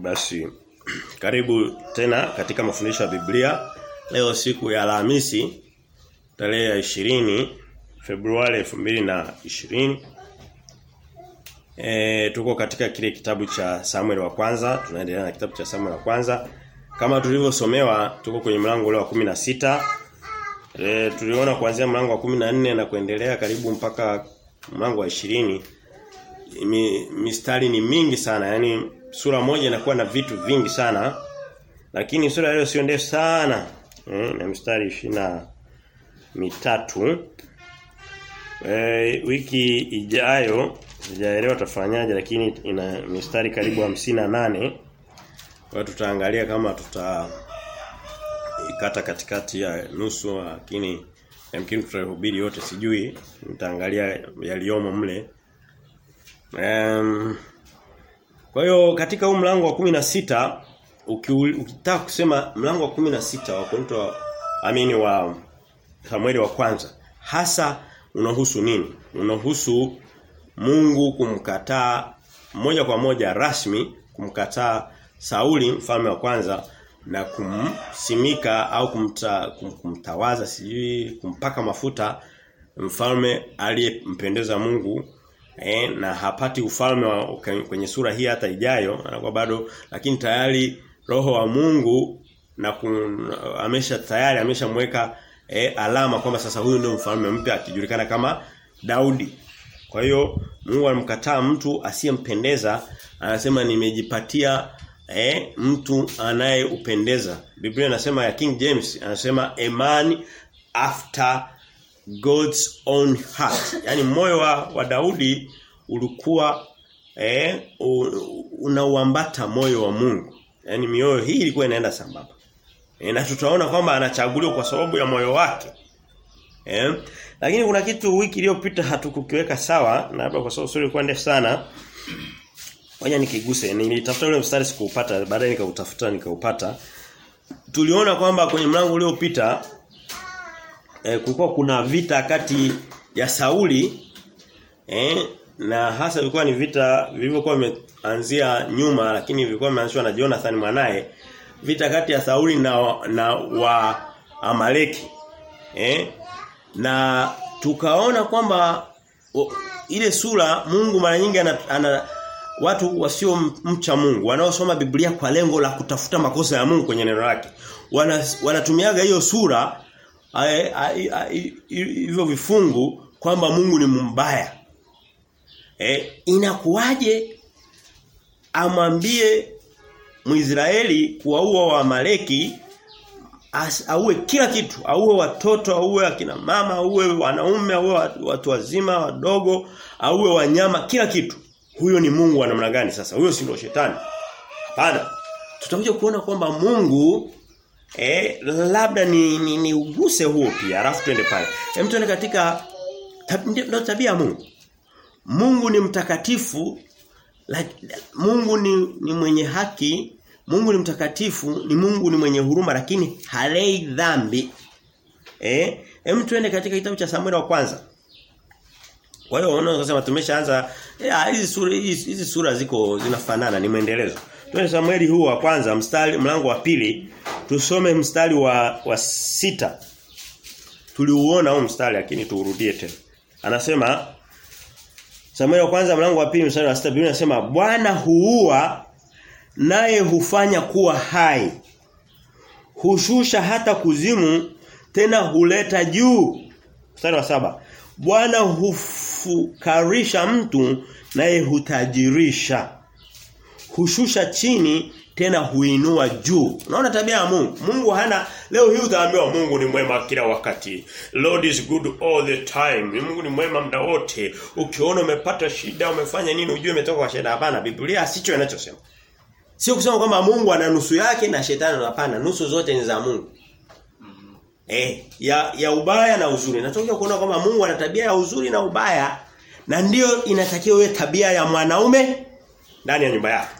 Basi karibu tena katika mafundisho ya Biblia. Leo siku ya Alhamisi tarehe ya 20 Februari 2020. E, tuko katika kile kitabu cha Samuel wa kwanza, tunaendelea na kitabu cha Samuel wa kwanza. Kama tulivyosomewa tuko kwenye mlango ule wa 16. E, tuliona kuanzia mlango wa 14 na kuendelea karibu mpaka mlango wa 20. Mi, mistari ni mingi sana, yani sura moja inakuwa na vitu vingi sana. Lakini sura leo sio ndefu sana. Mm, na mstari ishina mitatu. E, wiki ijayo sijaelewa tafanyaje lakini ina mistari karibu hamsini na nane Kwa tutaangalia kama tuta ikata katikati ya nusu lakini yamkini tutahubiri yote sijui nitaangalia yaliomo mle. Um, kwa hiyo katika huu mlango wa 16 ukitaka kusema mlango wa 16 wa Korinto amini wa Samueli wa kwanza hasa unahusu nini? Unahusu Mungu kumkataa moja kwa moja rasmi kumkataa Sauli mfalme wa kwanza na kumsimika au kumta, kum, kumtawaza sijui kumpaka mafuta mfalme aliyempendeza Mungu eh, na hapati ufalme wa, kwenye sura hii hata ijayo anakuwa bado lakini tayari roho wa Mungu na amesha tayari ameshamweka eh, alama kwamba sasa huyu ndio mfalme mpya akijulikana kama Daudi. Kwa hiyo Mungu alimkataa mtu asiyempendeza anasema nimejipatia eh, mtu anayeupendeza. Biblia inasema ya King James anasema a man after God's own heart. Yaani moyo wa, wa Daudi ulikuwa eh, unauambata moyo wa Mungu. Yaani mioyo hii ilikuwa inaenda sambamba. E, na tutaona kwamba anachaguliwa kwa sababu ya moyo wake. Eh? Lakini kuna kitu wiki iliyopita hatukukiweka sawa na labda kwa sababu sura ilikuwa ndefu sana. Ngoja nikiguse. Nilitafuta ule mstari sikuupata, baadaye nikautafuta nikaupata. Tuliona kwamba kwenye mlango uliopita eh, kulikuwa kuna vita kati ya Sauli eh, na hasa ilikuwa ni vita vilivyokuwa vimeanzia nyuma lakini vilikuwa vimeanzishwa na Jonathan mwanaye. Vita kati ya Sauli na na wa Amaleki eh na tukaona kwamba ile sura Mungu mara nyingi ana, ana watu wasio mcha Mungu wanaosoma Biblia kwa lengo la kutafuta makosa ya Mungu kwenye neno lake. Wana, wanatumiaga hiyo sura hivyo vifungu kwamba Mungu ni mbaya eh inakuwaje amwambie Mwisraeli kuwaua Waamaleki auwe kila kitu, auwe watoto, auwe akina mama, auwe wanaume, auwe watu wazima, wadogo, auwe wanyama, kila kitu. Huyo ni Mungu wa namna gani sasa? Huyo si ndio shetani? Hapana. Tutakuja kuona kwamba Mungu eh labda ni, ni, ni uguse huo pia, alafu twende pale. Hem tuende katika ndio tabia Mungu. Mungu ni mtakatifu Mungu ni, ni mwenye haki, Mungu ni mtakatifu, ni Mungu ni mwenye huruma lakini halei dhambi. Eh? Hem tuende katika kitabu cha Samuel wa kwanza. Kwa hiyo unaweza kusema tumeshaanza hizi sura hizi sura ziko zinafanana ni muendelezo. Twende Samueli huu wa kwanza mstari mlango wa pili tusome mstari wa wa sita. Tuliuona huu mstari lakini tuurudie tena. Anasema Samuel wa kwanza mlango wa pili mstari wa sita Biblia inasema Bwana huua naye hufanya kuwa hai. Hushusha hata kuzimu tena huleta juu. Mstari wa saba Bwana hufukarisha mtu naye hutajirisha. Hushusha chini tena huinua juu. Unaona tabia ya Mungu. Mungu hana leo hii utaambiwa Mungu ni mwema kila wakati. Lord is good all the time. Mungu ni mwema muda wote. Ukiona umepata shida, umefanya nini, ujue umetoka kwa shida. Hapana, Biblia sicho inachosema. Sio kusema kwamba Mungu ana nusu yake na shetani hapana, nusu zote ni za Mungu. Eh, ya ya ubaya na uzuri. Natokea kuona kwamba Mungu ana tabia ya uzuri na ubaya na ndiyo inatakiwa iwe tabia ya mwanaume ndani ya nyumba yake.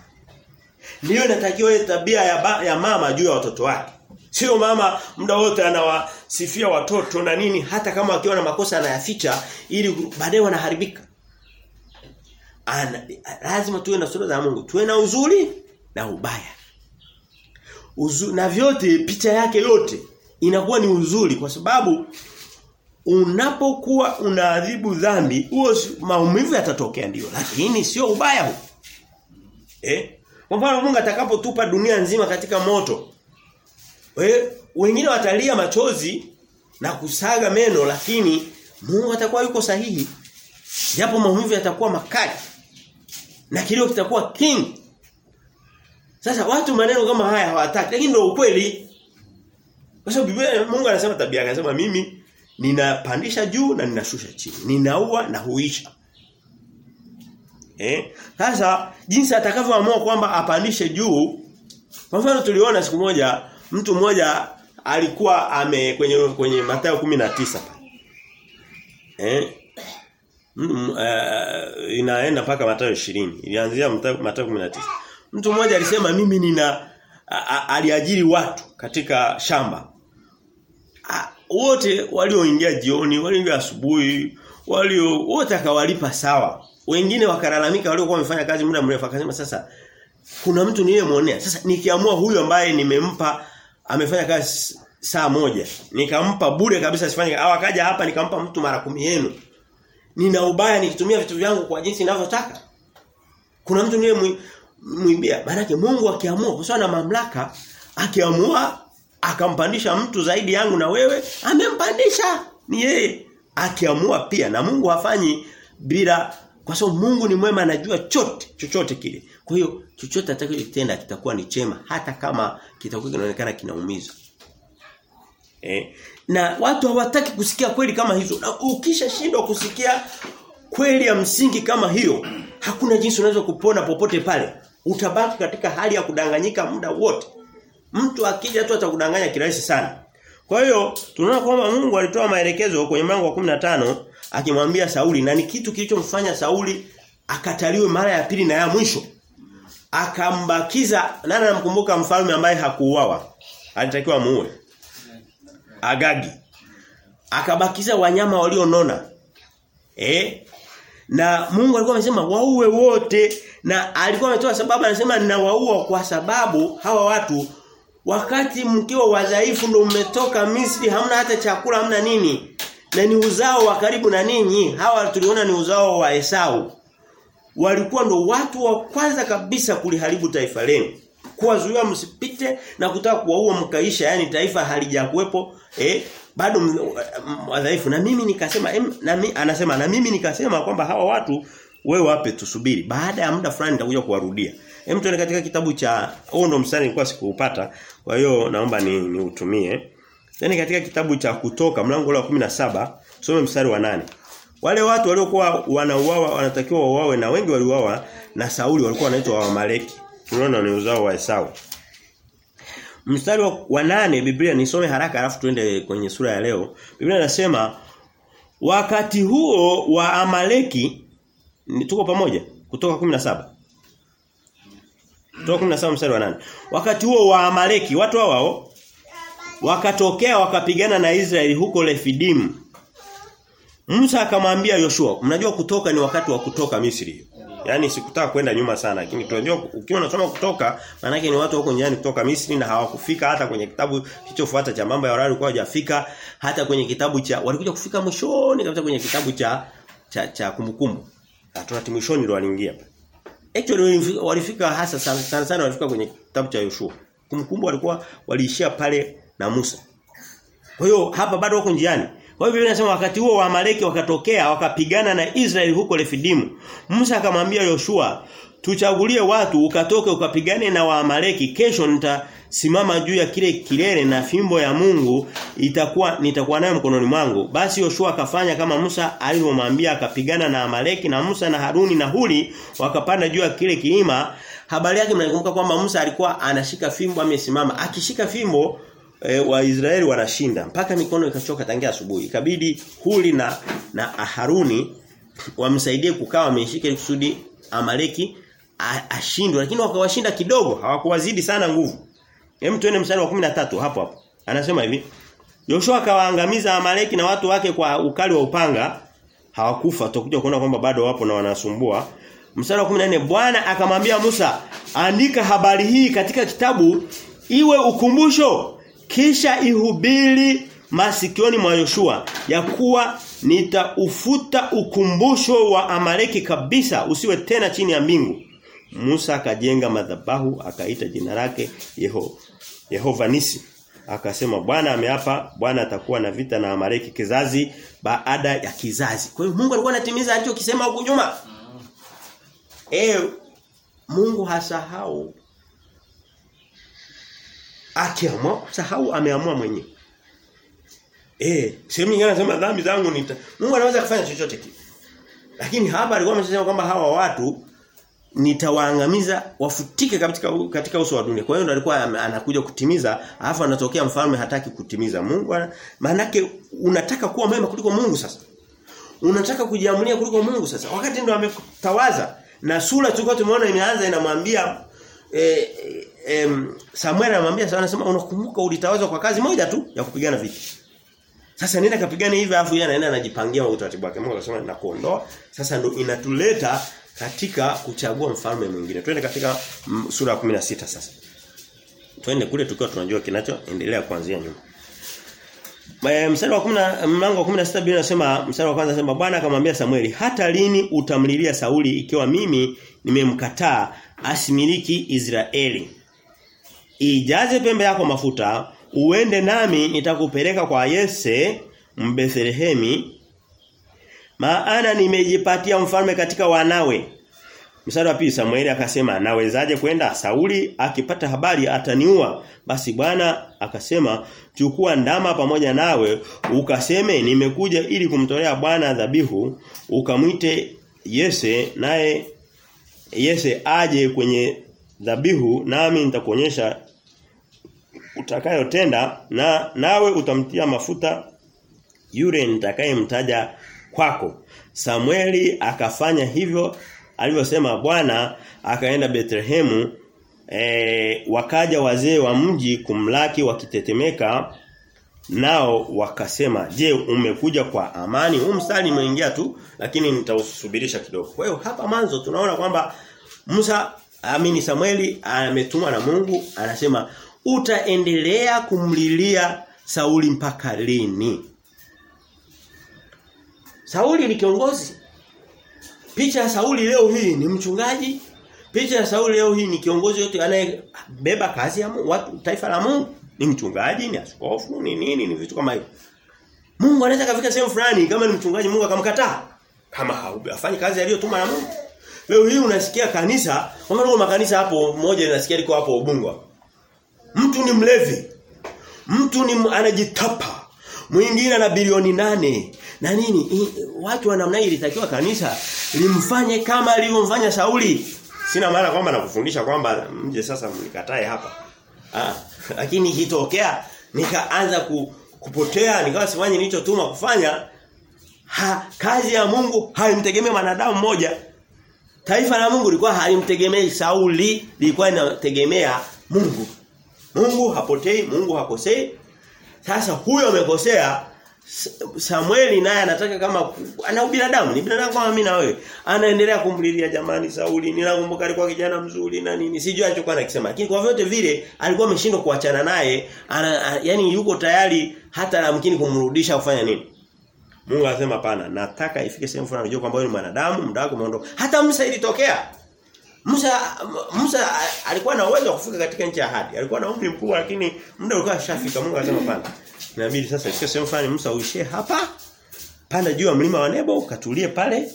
Ndiyo inatakiwa ile tabia ya, ba, ya mama juu ya watoto wake. Sio mama muda wote anawasifia watoto na nini hata kama akiwa na makosa anayaficha ili baadaye wanaharibika. Ana, lazima tuwe na sura za Mungu. Tuwe na uzuri na ubaya. Uzu, na vyote picha yake yote inakuwa ni uzuri kwa sababu unapokuwa unaadhibu dhambi huo maumivu yatatokea ndio lakini sio ubaya huu. Eh? Kwa mfano Mungu atakapotupa dunia nzima katika moto. We, wengine watalia machozi na kusaga meno lakini Mungu atakuwa yuko sahihi. Japo maumivu yatakuwa makali. Na kilio kitakuwa king. Sasa watu maneno kama haya hawataki lakini ndio ukweli. Kwa sababu Biblia Mungu anasema tabia anasema mimi ninapandisha juu na ninashusha chini. Ninaua na huisha. Eh? Sasa jinsi atakavyoamua kwamba apandishe juu kwa mfano tuliona siku moja mtu mmoja alikuwa ame kwenye kwenye Mathayo 19 pale. Eh? Mm, uh, inaenda mpaka Mathayo 20. Ilianzia Mathayo 19. Mtu mmoja alisema mimi nina aliajiri watu katika shamba. A, wote walioingia jioni, walioingia asubuhi, walio wote akawalipa sawa. Wengine wakalalamika waliokuwa wamefanya kazi muda mrefu akasema sasa kuna mtu niliyemwonea. Sasa nikiamua huyu ambaye nimempa amefanya kazi saa moja, nikampa bure kabisa asifanye au akaja hapa nikampa mtu mara kumi yenu. Nina ubaya nikitumia vitu vyangu kwa jinsi ninavyotaka. Kuna mtu niye muibia. Maana Mungu akiamua kwa sababu mamlaka akiamua akampandisha mtu zaidi yangu na wewe amempandisha ni yeye akiamua pia na Mungu hafanyi bila kwa sababu Mungu ni mwema anajua chote chochote kile. Kwa hiyo chochote atakachotenda kitakuwa ni chema hata kama kitakuwa kinaonekana kinaumiza. Eh? Na watu hawataki kusikia kweli kama hizo. Na ukishashindwa kusikia kweli ya msingi kama hiyo, hakuna jinsi unaweza kupona popote pale. Utabaki katika hali ya kudanganyika muda wote. Mtu akija tu atakudanganya kirahisi sana. Kwa hiyo tunaona kwamba Mungu alitoa maelekezo kwenye mlango wa 15 akimwambia Sauli na ni kitu kilichomfanya Sauli akataliwe mara ya pili na ya mwisho. Akambakiza nani anamkumbuka mfalme ambaye hakuuawa? Alitakiwa muue. Agagi. Akabakiza wanyama walionona. Eh? Na Mungu alikuwa amesema waue wote na alikuwa ametoa sababu anasema ninawaua kwa sababu hawa watu wakati mkiwa wadhaifu ndio mmetoka Misri hamna hata chakula hamna nini na ni uzao wa karibu na ninyi. Hawa tuliona ni uzao wa Esau. Walikuwa ndo watu wa kwanza kabisa kuliharibu taifa lenu. Kuwazuia msipite na kutaka kuwaua mkaisha yani taifa halijakuepo eh bado wadhaifu na mimi nikasema em, na mi, anasema na mimi nikasema kwamba hawa watu wewe wape tusubiri. Baada ya muda fulani nitakuja kuwarudia. Hem tuende katika kitabu cha huo ndo mstari nilikuwa sikuupata. Kwa hiyo naomba ni niutumie Tena katika kitabu cha kutoka mlango wa 17 tusome mstari wa nane. Wale watu waliokuwa wanauawa wanatakiwa wauawe na wengi waliuawa na Sauli walikuwa wanaitwa Waamaleki tunaona ni uzao wa Esau. Mstari wa nane Biblia nisome haraka alafu tuende kwenye sura ya leo. Biblia inasema wakati huo wa Amaleki tuko pamoja? Kutoka 17. Kutoka 17 mstari wa nane. Wakati huo wa Amaleki watu hao wakatokea wakapigana na Israeli huko Refidim. Musa akamwambia Yoshua, mnajua kutoka ni wakati wa kutoka Misri. Yaani sikutaka kwenda nyuma sana lakini tunajua ukiwa unasoma kutoka maana ni watu wako njiani kutoka Misri na hawakufika hata kwenye kitabu kilichofuata cha mambo ya Walawi kwa hajafika hata kwenye kitabu cha walikuja kufika mwishoni kabisa kwenye kitabu cha cha, cha kumbukumbu. Hatunati mwishoni ndio waliingia. Actually walifika hasa sana sana walifika kwenye kitabu cha Yoshua. Kumbukumbu walikuwa waliishia pale na Musa. Kwa hiyo hapa bado wako njiani. Kwa hiyo Biblia inasema wakati huo Waamaleki wakatokea wakapigana na Israeli huko Refidimu. Musa akamwambia Yoshua, "Tuchagulie watu ukatoke ukapigane na Waamaleki. Kesho nitasimama juu ya kile kilele na fimbo ya Mungu itakuwa nitakuwa nayo mkononi mwangu." Basi Yoshua akafanya kama Musa alivyomwambia akapigana na Amaleki na Musa na Haruni na Huri wakapanda juu ya kile kilima. Habari yake mnakumbuka kwamba Musa alikuwa anashika fimbo amesimama. Akishika fimbo e, Waisraeli wanashinda. Mpaka mikono ikachoka tangia asubuhi. Ikabidi Huli na na Haruni wamsaidie kukaa wameshika kusudi Amaleki ashindwe. Lakini wakawashinda kidogo. Hawakuwazidi sana nguvu. Hem tuende mstari wa 13 hapo hapo. Anasema hivi. Yoshua akawaangamiza Amaleki na watu wake kwa ukali wa upanga. Hawakufa. Tutakuja kuona kwamba bado wapo na wanasumbua. Mstari wa 14 Bwana akamwambia Musa andika habari hii katika kitabu iwe ukumbusho kisha ihubiri masikioni mwa Yoshua ya kuwa nitaufuta ukumbusho wa Amaleki kabisa usiwe tena chini ya mbingu. Musa akajenga madhabahu akaita jina lake Yeho Yehova Nisi. Akasema Bwana ameapa Bwana atakuwa na vita na Amaleki kizazi baada ya kizazi. Kwa hiyo Mungu alikuwa anatimiza alichokisema huko nyuma. Eh Mungu hasahau akiamua kusahau ameamua mwenyewe eh sehemu nyingine anasema dhambi zangu nita Mungu anaweza kufanya chochote kile lakini hapa alikuwa amesema kwamba hawa watu nitawaangamiza wafutike katika katika uso wa dunia. Kwa hiyo ndo alikuwa anakuja kutimiza, alafu anatokea mfalme hataki kutimiza. Mungu maanake unataka kuwa mwema kuliko Mungu sasa. Unataka kujiamulia kuliko Mungu sasa. Wakati ndo ametawaza na sura tulikuwa tumeona imeanza inamwambia eh, eh, Samuel anamwambia sana anasema unakumbuka ulitawazwa kwa kazi moja tu ya kupigana vita. Sasa nenda kapigane hivi afu yeye anaenda anajipangia utaratibu wake. Mungu akasema nakuondoa. Sasa ndo inatuleta katika kuchagua mfalme mwingine. Twende katika mm, sura ya 16 sasa. Twende kule tukiwa tunajua kinachoendelea kuanzia nyuma. Mstari wa 10 mlango wa 16 Biblia inasema mstari wa kwanza anasema Bwana akamwambia Samueli hata lini utamlilia Sauli ikiwa mimi nimemkataa asimiliki Israeli Ijaze pembe yako mafuta uende nami nitakupeleka kwa Yese mbethlehemi maana nimejipatia mfalme katika wanawe. Mstari wa pili Samueli akasema nawezaje kwenda Sauli akipata habari ataniua. Basi Bwana akasema chukua ndama pamoja nawe ukaseme nimekuja ili kumtolea Bwana dhabihu ukamwite Yese naye Yese aje kwenye dhabihu nami nitakuonyesha utakayotenda na nawe utamtia mafuta yule nitakayemtaja kwako. Samueli akafanya hivyo alivyosema Bwana akaenda Bethlehemu e, wakaja wazee wa mji kumlaki wakitetemeka nao wakasema je umekuja kwa amani huu mstari umeingia tu lakini nitausubirisha kidogo kwa hiyo hapa mwanzo tunaona kwamba Musa amini Samueli ametumwa na Mungu anasema utaendelea kumlilia Sauli mpaka lini Sauli ni kiongozi. Picha ya Sauli leo hii ni mchungaji. Picha ya Sauli leo hii ni kiongozi yote anayebeba kazi ya Mungu, watu taifa la Mungu. Ni mchungaji, ni askofu, ni nini, ni vitu kama hivyo. Mungu anaweza kafika sehemu fulani kama ni mchungaji Mungu akamkataa. Kama hafanyi kazi aliyotuma na Mungu. Leo hii unasikia kanisa, kama makanisa hapo moja linasikia liko hapo Ubungo. Mtu ni mlevi. Mtu ni anajitapa. Mwingine ana bilioni nane. Na nini? I, watu wa namna hii ilitakiwa kanisa limfanye kama alivyomfanya Sauli. Sina maana kwamba nakufundisha kwamba mje sasa mnikatae hapa. Ah lakini ikitokea nikaanza ku, kupotea nikawa sifanye nilichotuma kufanya ha, kazi ya Mungu haimtegemei mwanadamu mmoja. Taifa la Mungu lilikuwa halimtegemei Sauli lilikuwa linategemea Mungu Mungu hapotei Mungu hakosei sasa huyo amekosea Samueli naye anataka kama ana binadamu, ni binadamu kama mimi na wewe. Anaendelea kumlilia jamani Sauli, ninakumbuka alikuwa kijana mzuri na nini. Sijui alichokuwa anakisema. Lakini kwa vyote vile alikuwa ameshindwa kuachana naye, yani yuko tayari hata namkini kumrudisha kufanya nini? Mungu anasema pana, nataka ifike sehemu fulani unajua kwamba wewe ni mwanadamu, muda wako umeondoka. Hata Musa ilitokea. Musa Musa alikuwa na uwezo wa kufika katika nchi ya ahadi. Alikuwa na umri mkubwa lakini muda ulikuwa ushafika. Mungu akasema pana. Inabidi sasa ifike sehemu fulani Musa uishie hapa. Panda juu ya mlima wa Nebo ukatulie pale.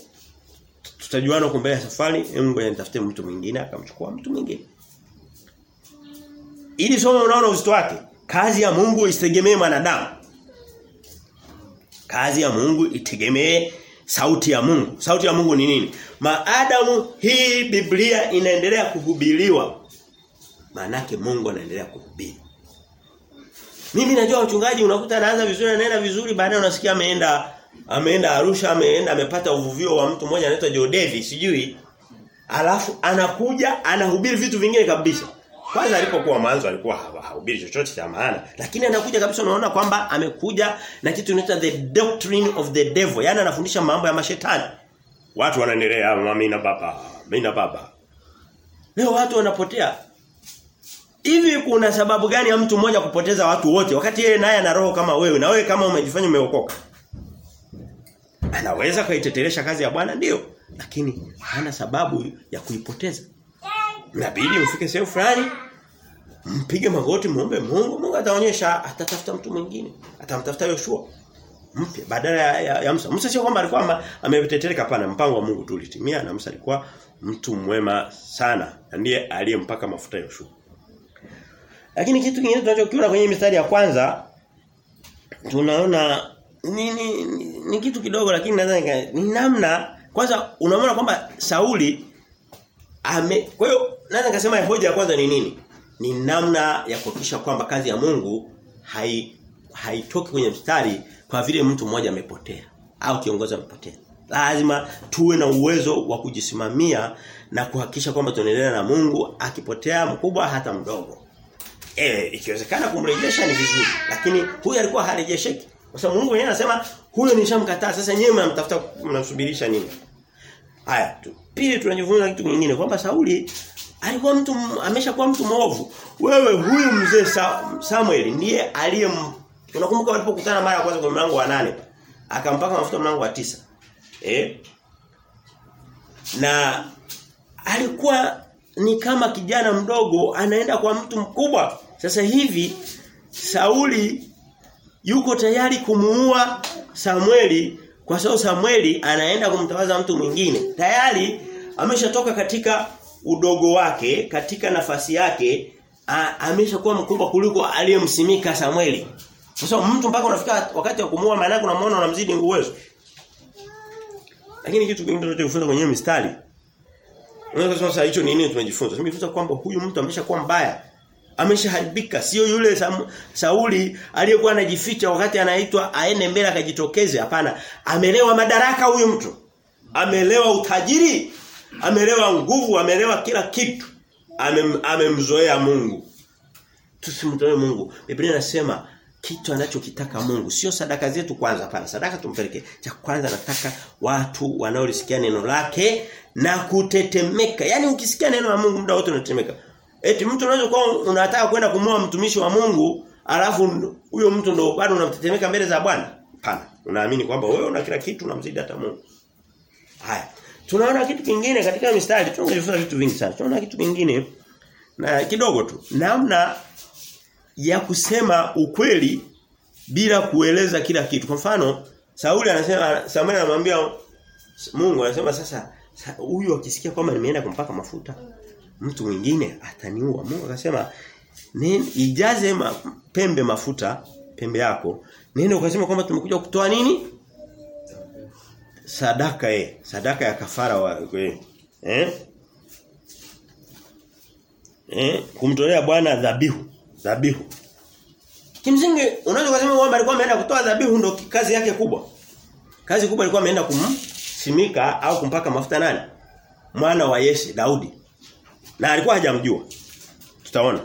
Tutajuana huko mbele ya safari, Mungu anitafutie mtu mwingine akamchukua mtu mwingine. Ili somo unaona uzito wake. Kazi ya Mungu isitegemee mwanadamu. Kazi ya Mungu itegemee sauti ya Mungu. Sauti ya Mungu ni nini? Maadamu hii Biblia inaendelea kuhubiriwa. Maanake Mungu anaendelea kuhubiri. Mimi najua wachungaji unakuta anaanza vizuri anaenda vizuri baadaye unasikia ameenda ameenda Arusha ameenda amepata uvuvio wa mtu mmoja anaitwa Joe Davis sijui. Alafu anakuja anahubiri vitu vingine kabisa. Kwanza alipokuwa mwanzo alikuwa hahubiri chochote cha maana, lakini anakuja kabisa unaona kwamba amekuja na kitu kinaitwa the doctrine of the devil. yani anafundisha mambo ya mashetani. Watu wanaendelea na baba. mimi na baba. Leo watu wanapotea. Hivi kuna sababu gani ya mtu mmoja kupoteza watu wote wakati yeye naye ana roho kama wewe na wewe kama umejifanya umeokoka? Anaweza kaitetelesha kazi ya Bwana ndio, lakini hana sababu ya kuipoteza. Inabidi mfike sehemu fulani mpige magoti muombe Mungu, Mungu ataonyesha atatafuta mtu mwingine. Atamtafuta Yoshua mpya badala ya, ya, ya Musa. Musa sio kwamba alikuwa ameteteleka hapana, mpango wa Mungu tu ulitimia na Musa alikuwa mtu mwema sana. Na ndiye aliyempaka mafuta Yoshua. Lakini kitu kingine tunachokiona kwenye mistari ya kwanza tunaona ni, ni, ni, ni kitu kidogo lakini nadhani ni namna kwanza unaona kwamba Sauli ame kwa hiyo naweza nikasema hoja ya kwanza ni nini? Ni namna ya kuhakikisha kwamba kazi ya Mungu hai haitoki kwenye mstari kwa vile mtu mmoja amepotea au kiongozi amepotea. Lazima tuwe na uwezo wa kujisimamia na kuhakikisha kwamba tunaendelea na Mungu akipotea mkubwa hata mdogo. Eh ikiwezekana kumrejesha ni vizuri lakini huyu alikuwa harejesheki. Kwa sababu Mungu mwenyewe anasema huyo nishamkataa sasa nyewe mnamtafuta mnamsubirisha nini? Haya tu. Pili tunajifunza kitu kingine kwamba Sauli alikuwa mtu ameshakuwa mtu mwovu. Wewe huyu mzee Samuel ndiye aliye Unakumbuka walipokutana mara ya kwanza kwa mlango wa nane akampaka mafuta mlango wa tisa Eh? Na alikuwa ni kama kijana mdogo anaenda kwa mtu mkubwa. Sasa hivi Sauli yuko tayari kumuua Samueli kwa sababu Samueli anaenda kumtawaza mtu mwingine. Tayari ameshatoka katika udogo wake, katika nafasi yake, ameshakuwa mkubwa kuliko aliyemsimika Samueli. Kwa sababu mtu mpaka unafika wakati wa kumuoa maana yake unamwona unamzidi uwezo. Lakini kitu kingine tunachojifunza kwenye mistari. Unaweza kusema sasa hicho nini tumejifunza? Tumejifunza kwamba huyu mtu ameshakuwa mbaya. Ameshaharibika, sio yule Samu, Sauli aliyekuwa anajificha wakati anaitwa aende mbele akajitokeze, hapana. Amelewa madaraka huyu mtu. Amelewa utajiri, amelewa nguvu, amelewa kila kitu. Amem, amemzoea Mungu. Tusimtoe Mungu. Biblia inasema kitu anachokitaka Mungu. Sio sadaka zetu kwanza pana sadaka tumpeleke cha kwanza nataka watu wanaolisikia neno lake na kutetemeka. Yani ukisikia neno la Mungu muda wote unatetemeka. Eti mtu unaweza kuwa unataka kwenda kumwoa mtumishi wa Mungu alafu huyo mtu ndo bado unatetemeka mbele za Bwana? Pana unaamini kwamba wewe una kila kitu unamzidi hata Mungu. Haya tunaona kitu kingine katika mistari tunajifunza vitu vingi sana tunaona kitu kingine na kidogo tu namna ya kusema ukweli bila kueleza kila kitu. Kwa mfano, Sauli anasema Samuel anamwambia Mungu anasema sasa huyu akisikia kwamba nimeenda kumpaka mafuta mtu mwingine ataniua. Mungu akasema nini ijaze ma, pembe mafuta pembe yako. Nenda ukasema kwamba tumekuja kutoa nini? Sadaka eh, sadaka ya kafara wa eh? Eh, kumtolea Bwana dhabihu dhabihu. Kimsingi unaweza kusema kwamba alikuwa ameenda kutoa dhabihu ndo kazi yake kubwa. Kazi kubwa alikuwa ameenda kumsimika au kumpaka mafuta nani? Mwana wa Yese Daudi. Na alikuwa hajamjua. Tutaona.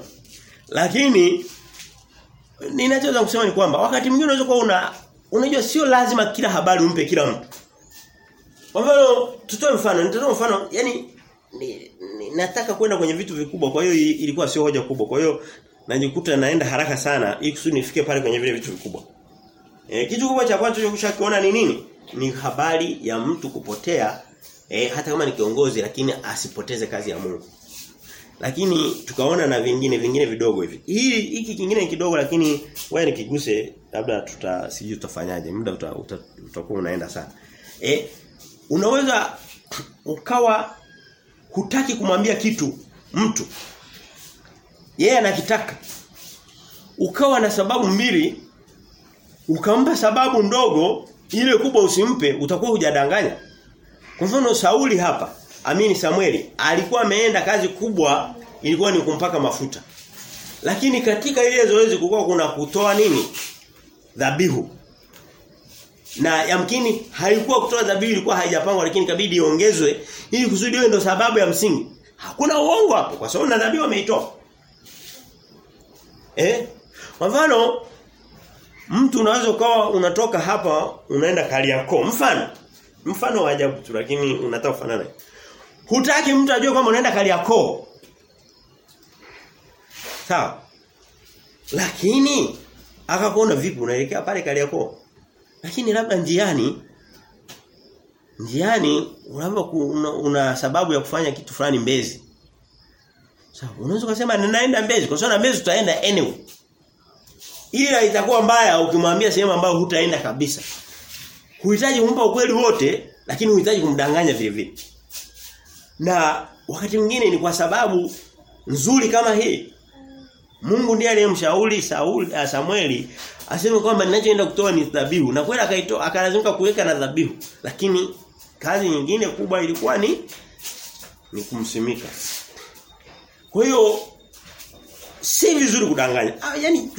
Lakini ninachoweza kusema ni kwamba wakati mwingine unaweza kuwa una unajua sio lazima kila habari umpe kila mtu. Kwa mfano tutoe mfano, nitatoa mfano, yani ni, ni, nataka kwenda kwenye vitu vikubwa kwa hiyo ilikuwa sio hoja kubwa. Kwa hiyo najikuta naenda haraka sana ili kusudi nifike pale kwenye vile vitu vikubwa. E, kitu kubwa cha kwanza tunachoshakiona ni nini? Ni habari ya mtu kupotea e, hata kama ni kiongozi lakini asipoteze kazi ya Mungu. Lakini tukaona na vingine vingine vidogo hivi. Hii hiki kingine kidogo lakini wewe nikiguse labda tuta sijui tutafanyaje. Muda utakuwa uta, uta, unaenda sana. E, unaweza ukawa hutaki kumwambia kitu mtu. Yeye yeah, anakitaka. Ukawa na sababu mbili ukampa sababu ndogo ile kubwa usimpe utakuwa hujadanganya. Kwa mfano Sauli hapa amini Samueli alikuwa ameenda kazi kubwa ilikuwa ni kumpaka mafuta. Lakini katika ile zoezi kulikuwa kuna kutoa nini? Dhabihu na yamkini haikuwa kutoa dhabihu ilikuwa haijapangwa lakini kabidi iongezwe ili kusudi iwe ndio sababu ya msingi hakuna uongo hapo kwa sababu na dhabihu ameitoa Eh? Kwa mfano mtu unaweza ukawa unatoka hapa unaenda Kariakoo. Mfano. Mfano wa ajabu tu lakini unataka kufanana. Hutaki mtu ajue kwamba unaenda Kariakoo. Sawa? Lakini akakuona vipi unaelekea pale Kariakoo. Lakini labda njiani njiani unaomba una, una sababu ya kufanya kitu fulani Mbezi. Sawa, unaweza kusema ninaenda Mbezi kwa sababu na Mbezi tutaenda anyway. Ila itakuwa mbaya ukimwambia sehemu ambayo hutaenda kabisa. Huhitaji kumpa ukweli wote lakini huhitaji kumdanganya vile vile. Na wakati mwingine ni kwa sababu nzuri kama hii. Mungu ndiye aliyemshauri Sauli uh, Samueli aseme kwamba ninachoenda kutoa ni dhabihu na kweli akaitoa akalazimika kuweka na dhabihu lakini kazi nyingine kubwa ilikuwa ni ni kumsimika. Kwa hiyo si vizuri kudanganya. Ah, yani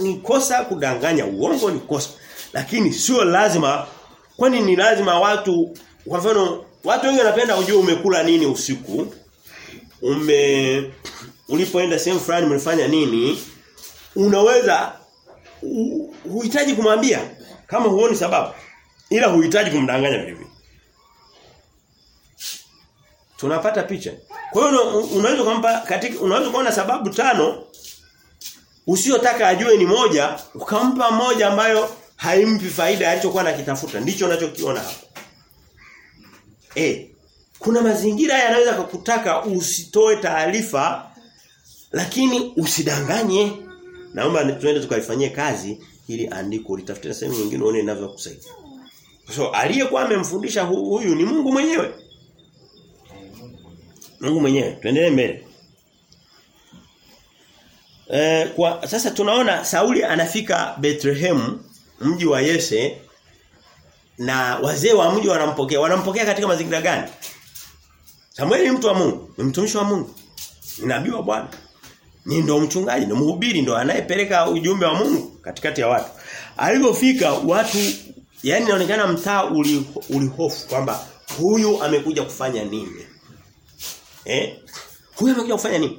ni kosa kudanganya, uongo ni kosa. Lakini sio lazima kwani ni lazima watu kwa mfano watu wengi wanapenda kujua umekula nini usiku. Ume ulipoenda sehemu fulani mlifanya nini? Unaweza huhitaji kumwambia kama huoni sababu ila huhitaji kumdanganya vile vile. Tunapata picha. Kwa hiyo unaweza kumpa katika unaweza kuona sababu tano usiyotaka ajue ni moja ukampa moja ambayo haimpi faida alichokuwa anakitafuta ndicho unachokiona hapo. Eh kuna mazingira yanaweza kukutaka usitoe taarifa lakini usidanganye. Naomba tuende tukalifanyie kazi ili andiko litafute sehemu nyingine uone inavyokusaidia. So aliyekuwa amemfundisha hu, huyu ni Mungu mwenyewe. Mungu mwenyewe. Tuendelee mbele. E, kwa sasa tunaona Sauli anafika Bethlehem mji wa Yese na wazee wa mji wanampokea. Wanampokea katika mazingira gani? Samueli ni mtu wa Mungu, ni mtumishi wa Mungu. Ni nabii wa Bwana. Ni ndo mchungaji, ndo mhubiri, ndo anayepeleka ujumbe wa Mungu katikati ya watu. Alipofika watu yani inaonekana mtaa ulihofu uli kwamba huyu amekuja kufanya nini? Eh? Huyu amekuja kufanya nini?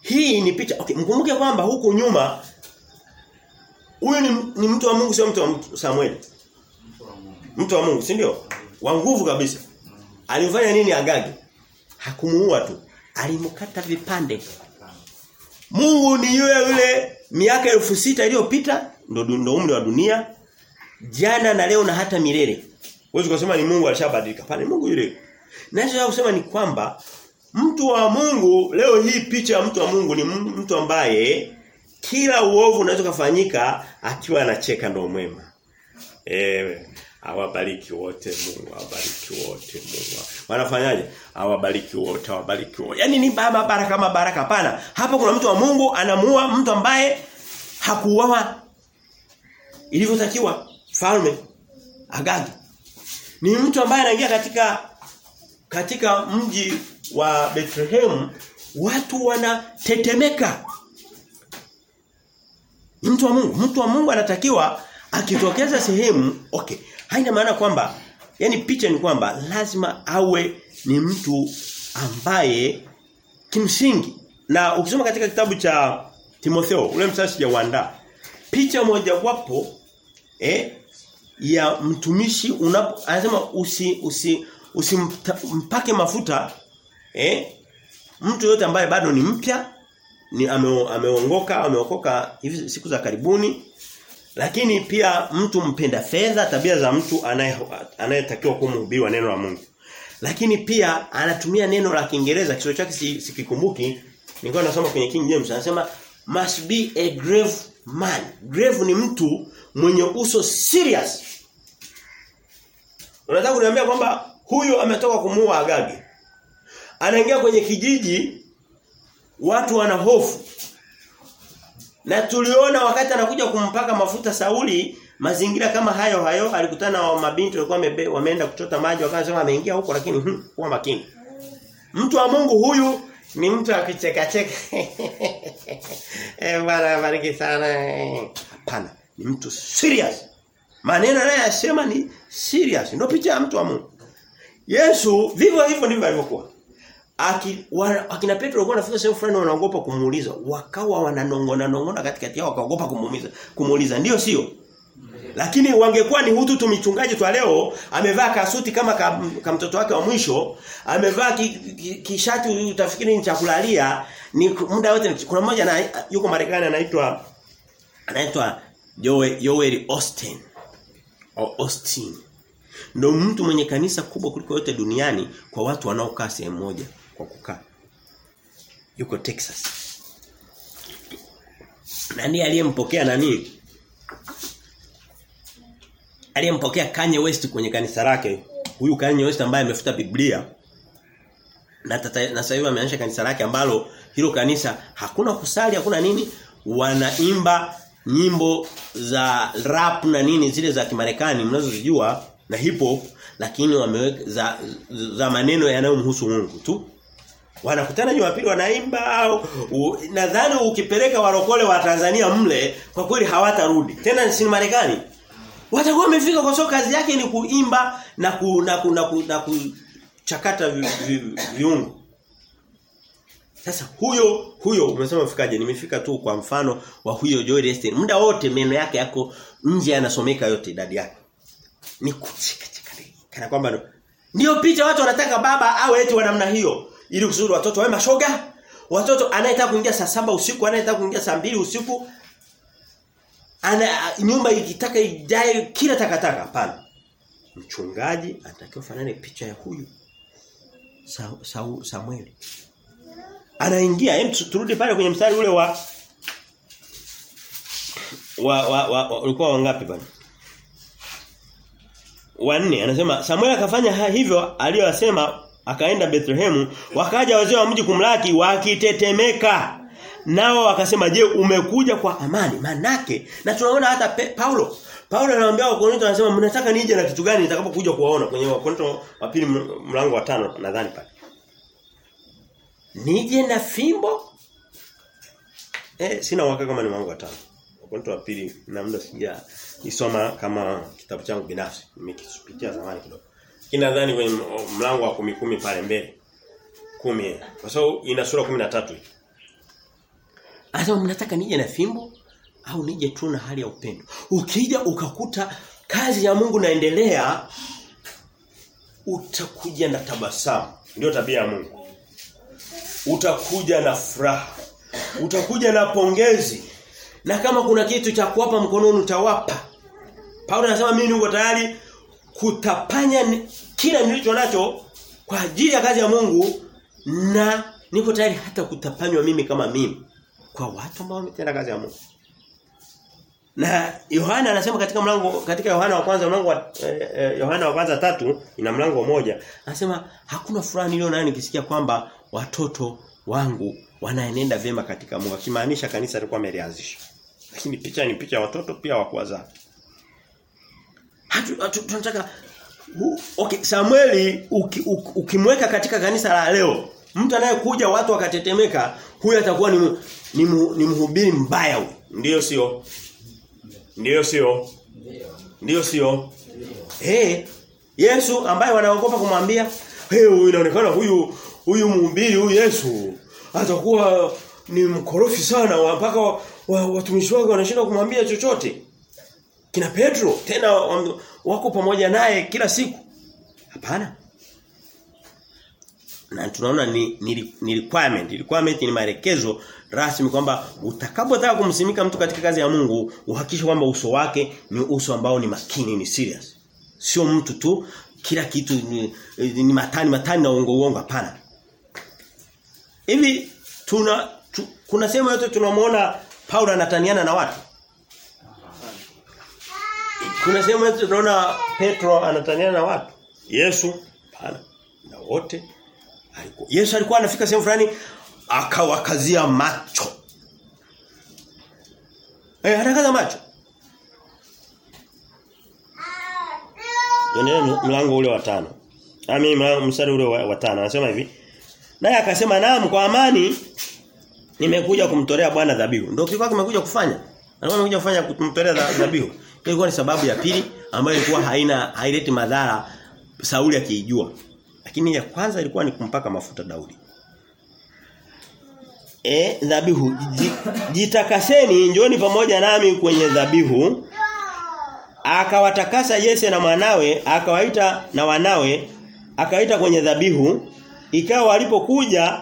Hii ni picha. Okay, mkumbuke kwamba huku nyuma huyu ni, ni mtu wa Mungu sio mtu wa Samuel. Mtu wa Mungu, si ndio? Wa nguvu kabisa. Alimfanya nini Agagi? Hakumuua tu. Alimkata vipande. Mungu ni yule yule miaka elfu sita iliyopita ndo ndo umri wa dunia jana na leo na hata milele. Huwezi kusema ni Mungu alishabadilika. Pale Mungu yule. Nachotaka kusema ni kwamba mtu wa Mungu leo hii picha ya mtu wa Mungu ni mtu ambaye kila uovu unaweza kufanyika akiwa anacheka ndo mwema. Eh awabariki wote Mungu awabariki wote Mungu. Wanafanyaje? Awabariki wote awabariki wote. yani ni baba baraka kama baraka pana. hapo kuna mtu wa Mungu anamua mtu ambaye hakuuawa ilivyotakiwa falme Agagi. Ni mtu ambaye anaingia katika katika mji wa Bethlehem watu wanatetemeka. Mtu wa Mungu, mtu wa Mungu anatakiwa akitokeza sehemu okay haina maana kwamba yani picha ni kwamba lazima awe ni mtu ambaye kimsingi na ukisoma katika kitabu cha Timotheo ule msasi sijauandaa picha moja wapo eh ya mtumishi unapo anasema usi usi usimpake mafuta eh mtu yote ambaye bado ni mpya ni ameongoka ameokoka hivi siku za karibuni lakini pia mtu mpenda fedha tabia za mtu anayetakiwa kumhubiri wa neno la Mungu. Lakini pia anatumia neno la Kiingereza kisio chake sikikumbuki nilikuwa nasoma kwenye King James anasema must be a grave man. Grave ni mtu mwenye uso serious. Unataka kuniambia kwamba huyu ametoka kumuua Agagi? Anaingia kwenye kijiji watu wana hofu na tuliona wakati anakuja kumpaka mafuta Sauli mazingira kama hayo hayo alikutana na mabinti walikuwa wameenda kuchota maji wakasema ameingia huko lakini hmm, kuwa makini. Mtu wa Mungu huyu ni mtu akicheka cheka. eh bwana bariki sana. Pana, ni mtu serious. Maneno anayosema ni serious. Ndio picha ya mtu wa Mungu. Yesu vivyo hivyo ndivyo alivyokuwa. Akina Petro walikuwa wanafika sehemu fulani wanaogopa kumuuliza. Wakawa wananongona nongona katikati yao wakaogopa kumuuliza. Kumuuliza ndio sio? Lakini wangekuwa ni hutu tumichungaji twa leo, amevaa kasuti kama ka, ka mtoto wake wa mwisho, amevaa kishati ki, ki utafikiri ni cha kulalia, ni muda wote kuna mmoja na yuko Marekani anaitwa anaitwa Joel, Joel Austin au Austin. Ndio mtu mwenye kanisa kubwa kuliko yote duniani kwa watu wanaokaa sehemu moja kwa kukaa. Yuko Texas. Nani aliyempokea nani? Aliyempokea Kanye West kwenye kanisa lake. Huyu Kanye West ambaye amefuta Biblia. Na tata, na sasa hivi ameanzisha kanisa lake ambalo hilo kanisa hakuna kusali, hakuna nini, wanaimba nyimbo za rap na nini zile za Kimarekani mnazozijua na hip hop lakini wameweka za, za maneno yanayomhusu Mungu tu. Wanakutana Jumapili wanaimba au nadhani ukipeleka warokole wa Tanzania mle kwa kweli hawatarudi. Tena si Marekani. Watakuwa wamefika kwa sababu kazi yake ni kuimba na ku, na ku, na, ku, na kuchakata vi, vi, viungo. Sasa huyo huyo umesema mfikaje? Nimefika tu kwa mfano wa huyo Joel Esther. Muda wote meno yake yako nje yanasomeka yote idadi yake. Ni kuchika chika kana kwamba ndio picha watu wanataka baba awe eti wa namna hiyo ili kusudi watoto wawe mashoga. Watoto anayetaka kuingia saa saba usiku, anayetaka kuingia saa mbili usiku. Ana nyumba ikitaka ijae kila takataka hapana. Mchungaji anatakiwa fanane picha ya huyu. Sa, sa, Samueli anaingia hem turudi pale kwenye mstari ule wa wa wa, wa, wa ulikuwa wangapi bwana wanne anasema Samuel akafanya hivyo aliyosema akaenda Bethlehemu wakaja wazee wa mji kumlaki wakitetemeka nao wakasema je umekuja kwa amani manake na tunaona hata pe, Paulo Paulo anawaambia Wakorintho anasema mnataka nije na kitu gani nitakapokuja kuwaona kwenye Wakorintho wa pili mlango wa tano nadhani pale Nije na fimbo? Eh sina uhakika kama ni mlango wa tano. Wakorintho wa pili na muda sija isoma kama kitabu changu binafsi. Nimekipitia zamani kidogo. Kinadhani kwenye mlango wa kumi kumi pale mbele. Kumi. Kwa sababu ina sura 13 hii. Anasema mnataka nije na fimbo au nije tu na hali ya upendo. Ukija ukakuta kazi ya Mungu naendelea utakuja na tabasamu. Ndio tabia ya Mungu utakuja na furaha utakuja na pongezi na kama kuna kitu cha kuwapa mkononi utawapa Paulo anasema mimi niko tayari kutapanya kila nilicho nacho kwa ajili ya kazi ya Mungu na niko tayari hata kutapanywa mimi kama mimi kwa watu ambao wametenda kazi ya Mungu. Na Yohana anasema katika mlango katika Yohana wa kwanza mlango wa eh, eh, Yohana wa kwanza tatu ina mlango mmoja. Anasema hakuna furaha niliyo nayo nikisikia kwamba watoto wangu wanaenenda vyema katika Mungu. Akimaanisha kanisa lilikuwa amelianzisha lakini picha ni picha ya watoto pia wa kuwazaa tunataka okay Samueli uki, uki, ukimweka katika kanisa la leo mtu anayekuja watu wakatetemeka huyu atakuwa ni ni, ni mhubiri mbaya huyu. Ndio sio? Ndio sio? Ndio sio? Eh Yesu ambaye wanaogopa kumwambia hey, huyu inaonekana huyu huyu mhubiri huyu Yesu atakuwa ni mkorofi sana mpaka watumishi wake wanashinda kumwambia chochote. Kina Petro tena wako pamoja naye kila siku. Hapana. Na tunaona ni, ni, ni requirement, requirement ni maelekezo rasmi kwamba utakapotaka kumsimika mtu katika kazi ya Mungu, uhakikishe kwamba uso wake ni uso ambao ni makini, ni serious. Sio mtu tu kila kitu ni, ni matani matani na uongo uongo hapana. Hivi tuna tu, kuna sehemu yote tunamuona Paulo anataniana na watu. Kuna sehemu tunaona Petro anataniana na watu. Yesu pana Na wote alikuwa Yesu alikuwa anafika sehemu fulani akawakazia macho. Eh anakaza macho. Yeye mlango ule wa tano. Ami mstari ule wa, wa tano anasema hivi. Naye akasema naam kwa amani nimekuja kumtolea Bwana dhabihu. Ndio kilikuwa kimekuja kufanya. Alikuwa amekuja kufanya kumtolea dhabihu. Ilikuwa ni sababu ya pili ambayo ilikuwa haina haileti madhara Sauli akiijua. Lakini ya kwanza ilikuwa ni kumpaka mafuta Daudi. E, dhabihu jitakaseni njoni pamoja nami kwenye dhabihu akawatakasa Yese na mwanawe, akawaita na wanawe, akawaita kwenye dhabihu, ikawa walipokuja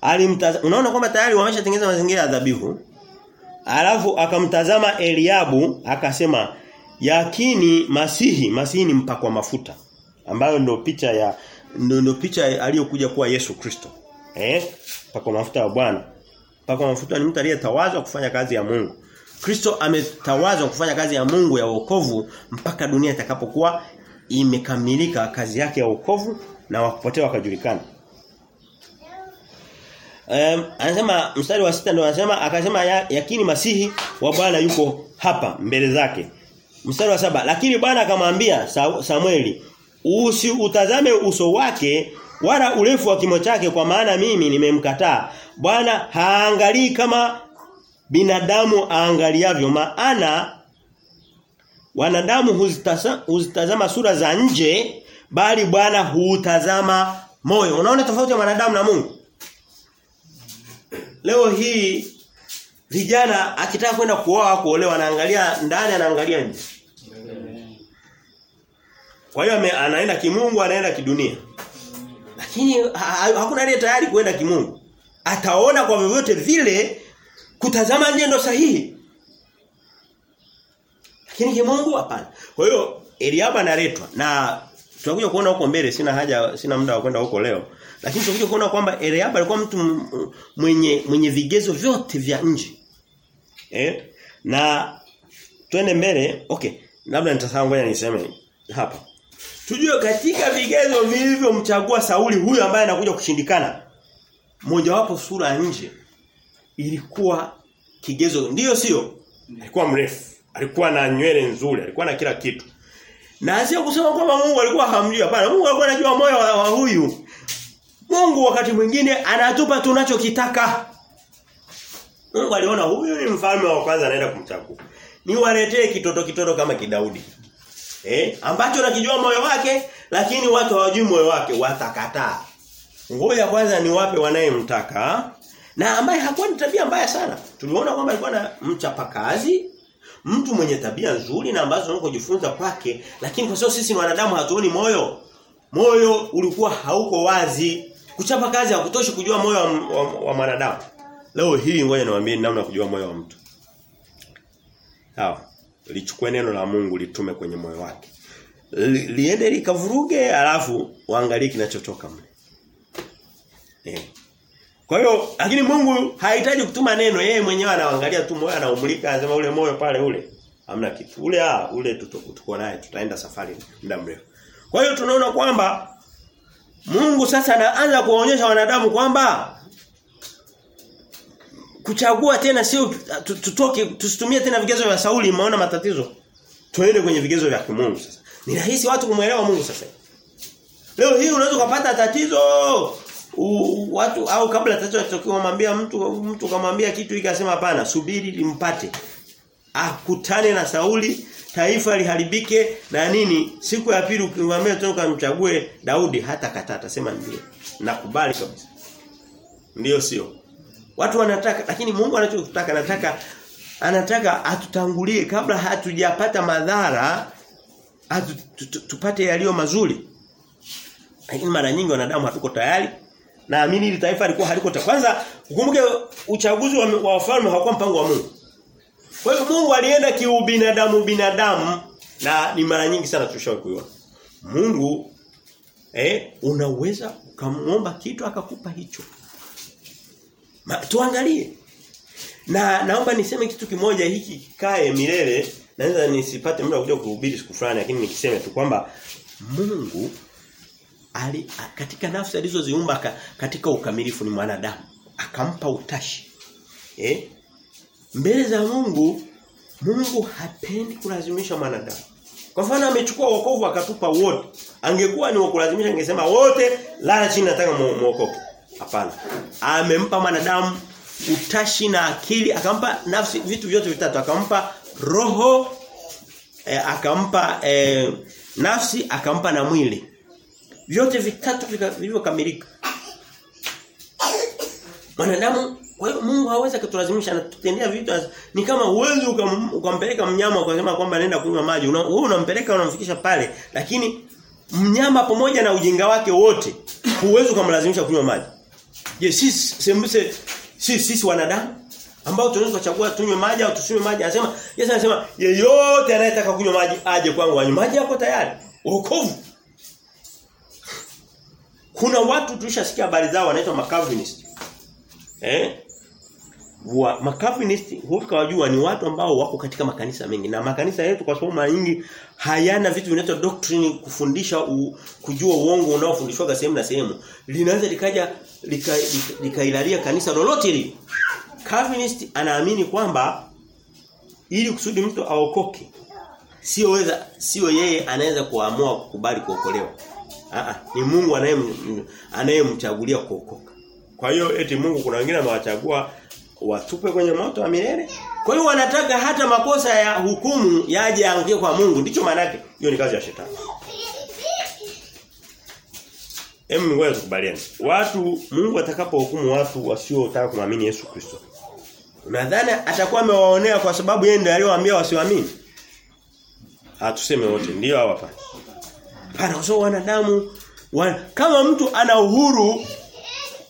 alimtaza unaona kwamba tayari wameshatengeneza mazingira ya dhabihu. Alafu akamtazama Eliabu akasema yakini Masihi, Masihi ni mpakwa mafuta ambayo ndio picha ya ndio, ndio picha aliyokuja kuwa Yesu Kristo. Eh? Mpakwa mafuta wa Bwana. Mpakwa mafuta ni mtu aliyetawazwa kufanya kazi ya Mungu. Kristo ametawazwa kufanya kazi ya Mungu ya wokovu mpaka dunia itakapokuwa imekamilika kazi yake ya wokovu na wakupotea wakajulikana. Um, anasema mstari wa sita ndio anasema akasema ya, yakini masihi wa Bwana yuko hapa mbele zake. Mstari wa saba lakini Bwana akamwambia Samueli usi utazame uso wake wala urefu wa kimo chake kwa maana mimi nimemkataa. Bwana haangalii kama binadamu aangaliavyo maana wanadamu huzitazama, huzitazama sura za nje bali Bwana huutazama moyo. Unaona tofauti ya wanadamu na Mungu? Leo hii vijana akitaka kwenda kuoa kuolewa anaangalia ndani anaangalia nje. Kwa hiyo anaenda kimungu anaenda kidunia. Lakini ha, hakuna aliye tayari kwenda kimungu. Ataona kwa vyovyote vile kutazama nje ndo sahihi. Lakini kimungu hapana. Kwa hiyo Eliaba analetwa na tunakuja kuona huko mbele sina haja sina muda wa kwenda huko leo. Lakini tunakuja kuona kwamba Eliaba alikuwa mtu mwenye mwenye vigezo vyote vya nje. Eh? Na twende mbele. Okay. Labda nitasahau ngoja niseme hapa. Tujue katika vigezo vilivyomchagua Sauli huyu ambaye anakuja kushindikana. Mojawapo sura ya nje ilikuwa kigezo ndiyo sio? Alikuwa mrefu, alikuwa na nywele nzuri, alikuwa na kila kitu. Na sio kusema kwamba Mungu alikuwa hamjui hapana. Mungu alikuwa anajua moyo wa huyu. Mungu wakati mwingine anatupa tunachokitaka. Mungu aliona huyu ni mfalme wa kwanza anaenda kumchagua. Niwaletee kitoto kitoto kama kidaudi. Eh, ambacho nakijua moyo wake lakini watu hawajui moyo wake watakataa. Ngoja kwanza ni wape wanayemtaka na ambaye hakuwa ni tabia mbaya sana. Tuliona kwamba alikuwa na mchapakazi, mtu mwenye tabia nzuri na ambazo tunakojifunza kwake, lakini kwa sababu sisi wanadamu hatuoni moyo. Moyo ulikuwa hauko wazi. Kuchapa kazi hakutoshi kujua moyo wa, wa, wa mwanadamu. Leo hii ngoja niwaambie namna ya kujua moyo wa mtu. Sawa. Lichukue neno la Mungu litume kwenye moyo wake. Li, liende likavuruge alafu waangalie kinachotoka mle. Eh. Kwa hiyo lakini Mungu hahitaji kutuma neno, yeye mwenyewe anaangalia tu moyo anaumulika anasema ule moyo pale ule. Hamna kitu. Ule ah ule tuko naye tutaenda safari muda mrefu. Kwa hiyo tunaona kwamba Mungu sasa anaanza kuwaonyesha wanadamu kwamba kuchagua tena sio tutoke tusitumie tena vigezo vya Sauli maona matatizo. Tuende kwenye vigezo vya kimungu sasa. Ni rahisi watu kumuelewa Mungu sasa. Leo hii unaweza kupata tatizo U, watu au kabla tatizo litokee mwambia mtu mtu kamwambia kitu ikasema hapana subiri limpate akutane na Sauli taifa liharibike na nini. Siku ya pili ukimwambia toka kumchague Daudi hata kataa atasema ndio. Nakubali kabisa. Ndio sio. Watu wanataka lakini Mungu anachotaka anataka anataka atutangulie kabla hatujapata madhara atu, tupate yaliyo mazuri. Lakini mara nyingi wanadamu hatuko tayari. Naamini ili taifa lilikuwa haliko kwanza. Ukumbuke uchaguzi wa, wa wafalme haukuwa mpango wa Mungu kwa hiyo Mungu alienda kiubinadamu binadamu na ni mara nyingi sana tushawahi kuiona. Mungu eh unaweza ukamwomba kitu akakupa hicho. Ma, tuangalie. Na naomba niseme kitu kimoja hiki kikae milele naweza nisipate muda kuja kuhubiri siku fulani lakini nikiseme tu kwamba Mungu ali, katika nafsi alizoziumba katika ukamilifu ni mwanadamu akampa utashi. Eh? Mbele za Mungu Mungu hapendi kulazimisha mwanadamu. Kwa mfano amechukua wokovu akatupa wote. Angekuwa ni wakulazimisha angesema wote lala chini nataka muokoke. Hapana. Amempa mwanadamu utashi na akili, akampa nafsi vitu vyote vitatu, akampa roho e, akampa e, nafsi, akampa na mwili. Vyote vitatu vilivyokamilika. Mwanadamu Kwa hiyo Mungu hawezi kutulazimisha anatutendea vitu ni kama uwezo ukampeleka mnyama ukasema kwamba nenda kunywa maji. Una, wewe unampeleka unamfikisha pale lakini mnyama pamoja na ujinga wake wote huwezi kumlazimisha kunywa maji. Je, yes, sisi sembuse sisi sisi wanadamu ambao tunaweza kuchagua tunywe maji au tusinywe maji anasema Yesu anasema yeyote anayetaka kunywa maji aje kwangu anywe maji yako tayari. Wokovu. Kuna watu tulishasikia habari zao wanaitwa Macavinist. Eh? Wa Macalvinist hukawajua ni watu ambao wako katika makanisa mengi na makanisa yetu kwa sababu nyingi hayana vitu vinaitwa doctrine kufundisha u, kujua uongo unaofundishwa sehemu na sehemu linaweza likaja likailalia lika, lika kanisa lolote hili Calvinist anaamini kwamba ili kusudi mtu aokoke sio weza sio yeye anaweza kuamua kukubali kuokolewa. Ah ni Mungu anayemchagulia kuokoka. Kwa hiyo eti Mungu kuna wengine amewachagua watupe kwenye moto wa milele. Kwa hiyo wanataka hata makosa ya hukumu yaje yaangukie kwa Mungu. Ndicho maana yake. Hiyo ni kazi ya shetani. Hem ngoja tukubaliane. Watu Mungu atakapohukumu watu wasiotaka kumwamini Yesu Kristo. Unadhani atakuwa amewaonea kwa sababu yeye ndiye aliyowaambia wasiamini? Hatuseme wote ndio hapa. Pana kwa wanadamu wan... kama mtu ana uhuru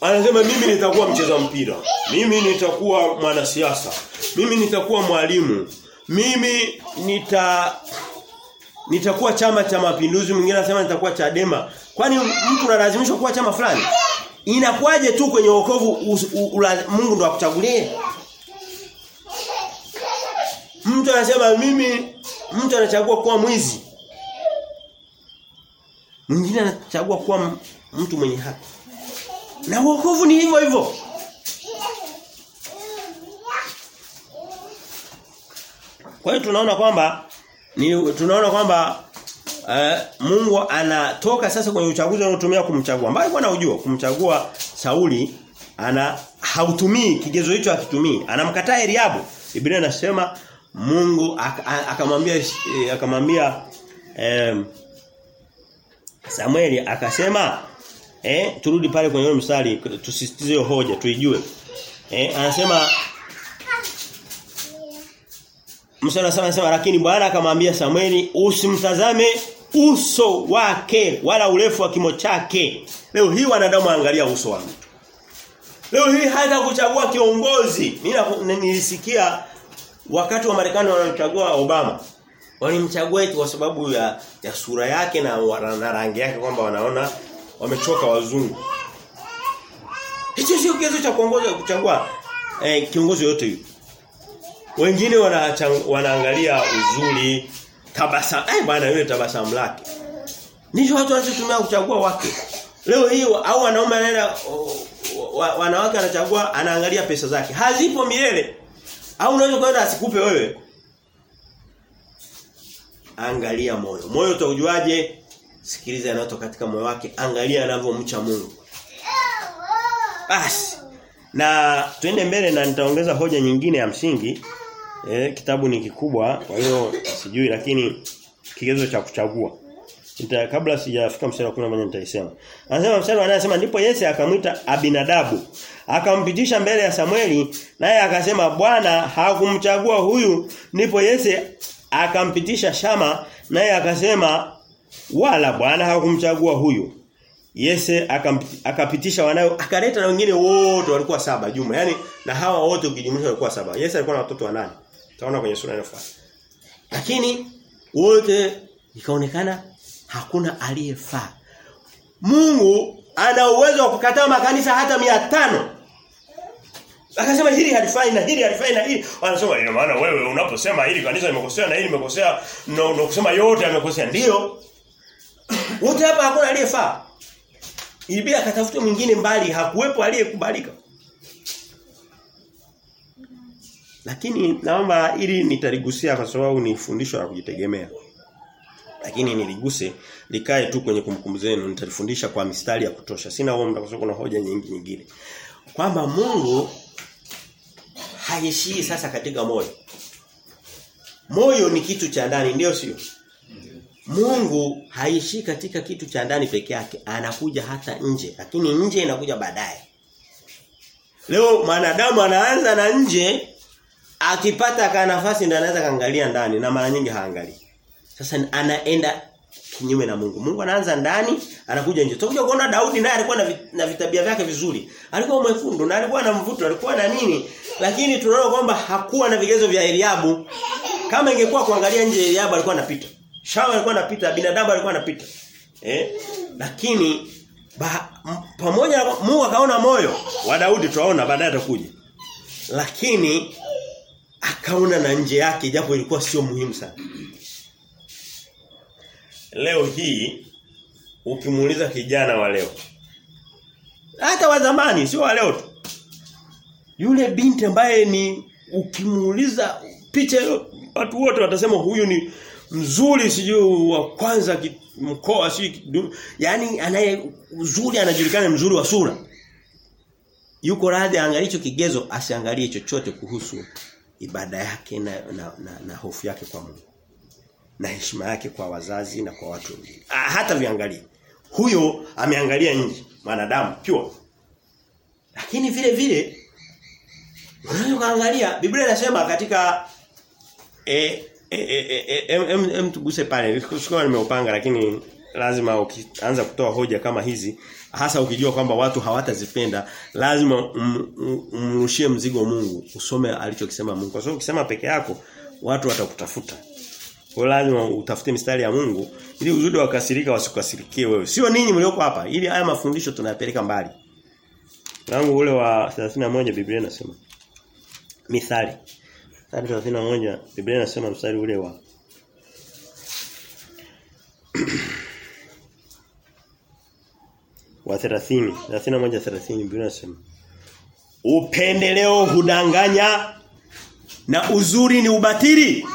anasema mimi nitakuwa mcheza mpira. Mimi nitakuwa mwanasiasa. Mimi nitakuwa mwalimu. Mimi nita nitakuwa chama cha mapinduzi mwingine anasema nitakuwa Chadema. Kwani mtu analazimishwa kuwa chama fulani? Inakuwaje tu kwenye wokovu Mungu ndo akuchagulie? Mtu anasema mimi mtu anachagua kuwa mwizi. Mwingine anachagua kuwa mtu mwenye haki. Na wokovu ni hivyo hivyo. Kwa hiyo tunaona kwamba ni tunaona kwamba uh, Mungu anatoka sasa kwenye uchaguzi anaotumia kumchagua. Mbali kwa anaujua kumchagua Sauli ana hautumii kigezo hicho akitumii. Anamkataa Eliabu. Biblia inasema Mungu akamwambia akamwambia eh, Samueli akasema eh turudi pale kwenye ule mstari tusisitize hoja tuijue. Eh anasema Mstari sana anasema lakini Bwana akamwambia Samueli usimtazame uso wake wala urefu wa kimo chake. Leo hii wanadamu angalia uso wa mtu. Leo hii hata kuchagua kiongozi. Nilisikia wakati wa Marekani wanachagua Obama. Walimchagua eti kwa sababu ya ya sura yake na, na rangi yake kwamba wanaona wamechoka wazungu. Hicho sio kigezo cha kuongoza kuchagua eh, kiongozi yote yule. Wengine wana wanaangalia uzuri, tabasamu. Eh bwana yule tabasamu lake. Ndicho watu wanachotumia kuchagua wake. Leo hii au wanaume anaenda wanawake anachagua anaangalia pesa zake. Hazipo milele. Au unaweza kwenda asikupe wewe. Angalia moyo. Moyo utaujuaje? Sikiliza yanayotoka katika moyo wake. Angalia anavyomcha Mungu. Basi. Na tuende mbele na nitaongeza hoja nyingine ya msingi. E, kitabu ni kikubwa kwa hiyo sijui lakini kigezo cha kuchagua. Nita kabla sijafika mstari wa 11 nitaisema. Anasema mstari anasema ndipo Yese akamwita Abinadabu. Akampitisha mbele ya Samueli naye akasema Bwana hakumchagua huyu. Ndipo Yese akampitisha Shama naye akasema wala Bwana hakumchagua huyo. Yese akapitisha wanawe akaleta na wengine wote walikuwa saba jumla. Yaani na hawa wote ukijumlisha walikuwa saba. Yese alikuwa na watoto wanane. Taona kwenye sura inayofuata. Lakini wote ikaonekana hakuna aliyefaa. Mungu ana uwezo wa kukataa makanisa hata mia tano Akasema hili halifai na hili halifai na hili. Wanasema ina maana wewe unaposema hili kanisa limekosea na hili limekosea na no, no, yote yamekosea ndio. Wote hapa hakuna aliyefaa. Ibia akatafute mwingine mbali hakuwepo aliyekubalika. Lakini naomba ili nitaligusia kwa sababu ni fundisho la kujitegemea. Lakini niliguse likae tu kwenye kumbukumbu zenu nitalifundisha kwa mistari ya kutosha. Sina huo kwa sababu kuna hoja nyingi nyingine. Kwamba Mungu haishii sasa katika moyo. Moyo ni kitu cha ndani ndio sio? Mungu haishi katika kitu cha ndani peke yake, anakuja hata nje, lakini nje inakuja baadaye. Leo mwanadamu anaanza na nje akipata ka nafasi ndio anaweza kaangalia ndani na mara nyingi haangalii. Sasa anaenda kinyume na Mungu. Mungu anaanza ndani, anakuja nje. Tutakuja kuona Daudi naye alikuwa na, na vitabia vyake vizuri. Alikuwa mwekundu na alikuwa na mvuto, alikuwa na nini? Lakini tunaona kwamba hakuwa na vigezo vya Eliabu. Kama ingekuwa kuangalia nje Eliabu alikuwa anapita. Shawa alikuwa anapita, binadamu alikuwa anapita. Eh? Lakini ba, pamoja Mungu akaona moyo wa Daudi tunaona baadaye atakuja. Lakini akaona na nje yake japo ilikuwa sio muhimu sana. Leo hii ukimuuliza kijana wa leo hata wa zamani sio wa leo tu. Yule binti ambaye ni ukimuuliza picha watu wote watasema huyu ni mzuri sijui wa kwanza mkoa si yani anaye uzuri anajulikana mzuri wa sura. Yuko radhi aangalie hicho kigezo asiangalie chochote kuhusu ibada yake na, na, na, na hofu yake kwa Mungu. Na heshima yake kwa wazazi na kwa watu wengine. Hata viangalie. Huyo ameangalia nje mwanadamu pure. Lakini vile vile unaweza kuangalia Biblia inasema katika eh em em tuguse pale. Sikuwa nimeupanga lakini lazima ukianza kutoa hoja kama hizi hasa ukijua kwamba watu hawatazipenda lazima umrushie mzigo Mungu usome alichokisema Mungu. Kwa sababu ukisema peke yako watu watakutafuta. Kwa lazima utafute mistari ya Mungu ili uzudi wakasirika wasikasirikie wewe. Sio ninyi mlioko hapa ili haya mafundisho tunayapeleka mbali. Langu ule wa 31 Biblia inasema Mithali 31 Biblia inasema mstari ule wa wa 30 31 30 Biblia inasema Upendeleo hudanganya na uzuri ni ubatili.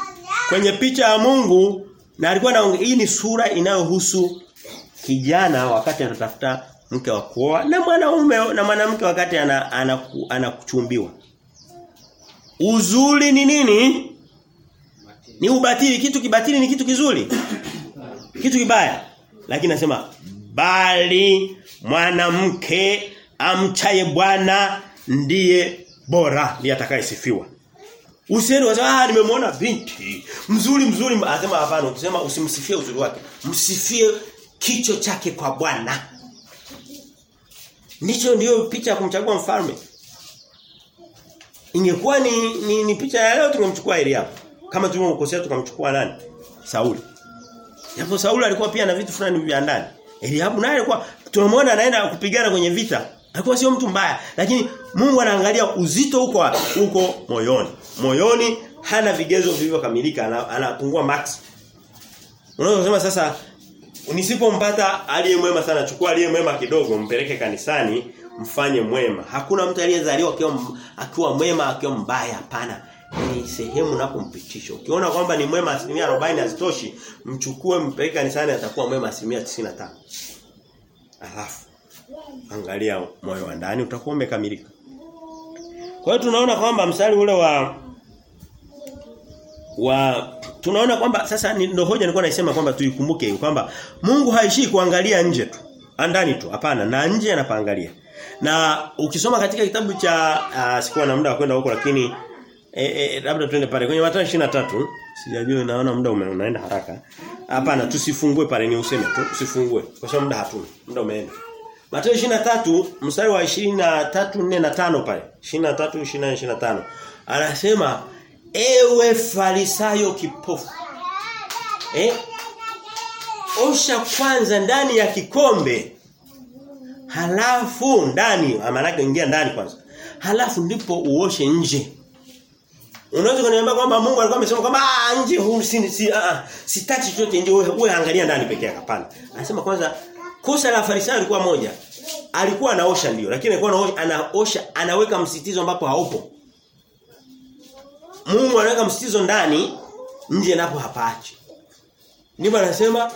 Kwenye picha ya Mungu na alikuwa na hii ni sura inayohusu kijana wakati anatafuta mke wa kuoa na mwanaume na mwanamke wakati anakuchumbiwa ana, ana Uzuri ni nini? Ni ubatili. Kitu kibatili ni kitu kizuri. Kitu kibaya. Lakini nasema bali mwanamke amchaye Bwana ndiye bora, ndiye atakayesifiwa. Usiende wasema ah nimemwona binti mzuri mzuri anasema hapana ukisema usimsifie uzuri wake msifie kicho chake kwa Bwana. Nicho ndio picha ya kumchagua mfalme. Ingekuwa ni, ni, ni picha ya leo tungemchukua Eliabu. Kama tumemkosea tukamchukua nani? Sauli. Japo Sauli alikuwa pia na vitu fulani vya ndani. Eliabu naye alikuwa tunamwona anaenda kupigana kwenye vita. Alikuwa sio mtu mbaya, lakini Mungu anaangalia uzito huko huko moyoni. Moyoni hana vigezo vilivyokamilika, anapungua max. Unaweza kusema sasa nisipompata aliye mwema sana, chukua aliye mwema kidogo, mpeleke kanisani, mfanye mwema. Hakuna mtu aliyezaliwa akiwa akiwa mwema akiwa mbaya hapana. Ni sehemu unapompitisha. Ukiona kwamba ni mwema asilimia 40 hazitoshi, mchukue mpeleke kanisani atakuwa mwema asilimia 95. Alafu angalia moyo wa ndani utakuwa umekamilika. Kwa hiyo tunaona kwamba mstari ule wa wa tunaona kwamba sasa ndio hoja nilikuwa naisema kwamba tuikumbuke kwamba Mungu haishii kuangalia nje tu, ndani tu, hapana, na nje anapaangalia. Na ukisoma katika kitabu cha uh, sikuwa na muda wa kwenda huko lakini e, e, labda tuende pale kwenye Mathayo 23 sijajua naona muda unaenda haraka. Hapana, tusifungue pale ni useme tu, usifungue kwa sababu muda hatuna. Muda umeenda. Mathayo 23 mstari wa 23 4 na 5 pale. 23 24 25. Anasema ewe farisayo kipofu. Eh? Osha kwanza ndani ya kikombe. Halafu ndani, maana yake ingia ndani kwanza. Halafu ndipo uoshe nje. Unaweza kuniambia kwamba Mungu alikuwa amesema kwamba ah nje huu si si ah sitaki chochote nje wewe angalia ndani peke yake hapana. Anasema kwanza kosa la Farisayo alikuwa moja. Alikuwa anaosha ndio lakini alikuwa anaosha, anaosha anaweka msitizo ambapo haupo. Mungu anaweka msitizo ndani nje napo hapaachi. Ndipo anasema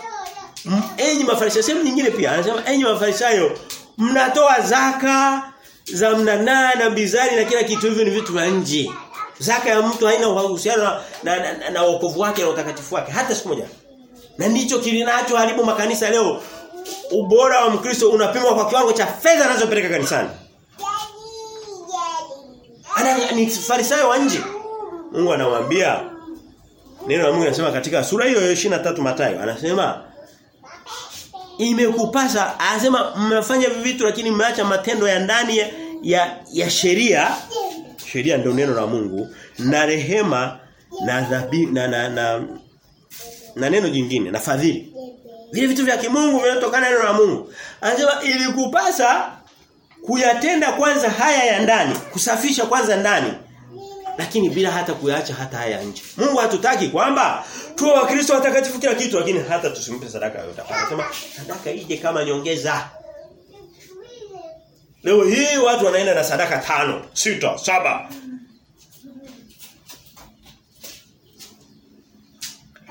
enyi mafarisayo sehemu nyingine pia anasema enyi mafarisayo mnatoa zaka za mnanaa na bizari na kila kitu hivyo ni vitu vya nje. Zaka ya mtu haina uhusiano na, na, na, na, wokovu wake na utakatifu wake hata siku moja. Na ndicho kilinacho haribu makanisa leo. Ubora wa Mkristo unapimwa kwa kiwango cha fedha anazopeleka kanisani. ana ni farisayo wa nje. Mungu anamwambia neno la Mungu anasema katika sura hiyo ya 23 Mathayo anasema imekupasa. Anasema mnafanya vitu lakini mmeacha matendo ya ndani ya ya, ya sheria. Sheria ndio neno la Mungu na rehema na dhabi na na, na na neno jingine na fadhili. Vile vitu vya kimungu vinatokana neno la Mungu. Anasema ilikupasa kuyatenda kwanza haya ya ndani kusafisha kwanza ndani lakini bila hata kuyaacha hata haya nje. Mungu hatutaki kwamba tuwe wakristo watakatifu kila kitu lakini hata tusimpe sadaka yote. Anasema sadaka ije kama nyongeza. Leo hii watu wanaenda na sadaka tano, sita, saba.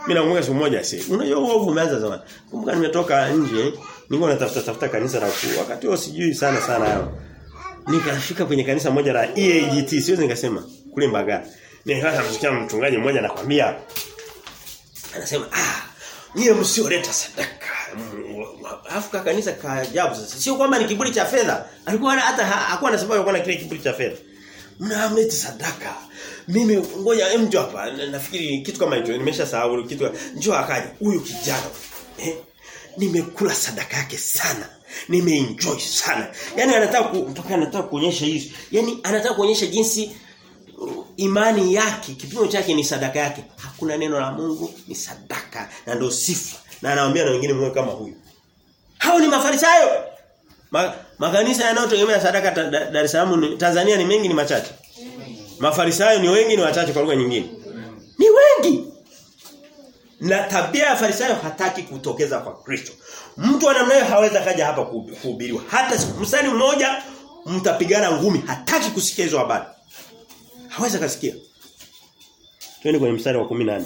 Mimi nakumbuka siku moja si. Unajua uovu umeanza zamani. Kumbuka nimetoka nje, nilikuwa natafuta tafuta kanisa la kuu. Wakati huo sijui sana sana hayo. Nikafika kwenye kanisa moja la EAGT, siwezi nikasema kule Mbagala. Nikaanza msikia mchungaji mmoja anakwambia anasema ah nyie msioleta sadaka. Alafu kanisa kaajabu sasa. Sio kwamba ni kiburi cha fedha. Alikuwa hata hakuwa na sababu ya kuwa na kile kiburi cha fedha. Mnamleta sadaka. Mimi ngoja mtu hapa nafikiri kitu kama hicho nimeshasahau kitu njoo akaja huyu kijana. Eh? Nimekula sadaka yake sana. Nimeenjoy sana. Yaani anataka mpaka anataka kuonyesha hizo. Yaani anataka kuonyesha jinsi imani yake kipimo chake ni sadaka yake. Hakuna neno la Mungu ni sadaka na ndio sifa. Na anawaambia na wengine mwe kama huyu. Hao ni mafarisayo. Ma, makanisa yanayotegemea sadaka ta, da, Dar es Salaam Tanzania ni mengi ni machache. Mafarisayo ni wengi ni wachache kwa lugha nyingine. Ni wengi. Na tabia ya farisayo hataki kutokeza kwa Kristo. Mtu anamnayo haweza kaja hapa kuhubiriwa. Hata msani mmoja mtapigana ngumi. Hataki kusikia hizo habari hawezi kasikia. Twende kwenye mstari wa 18.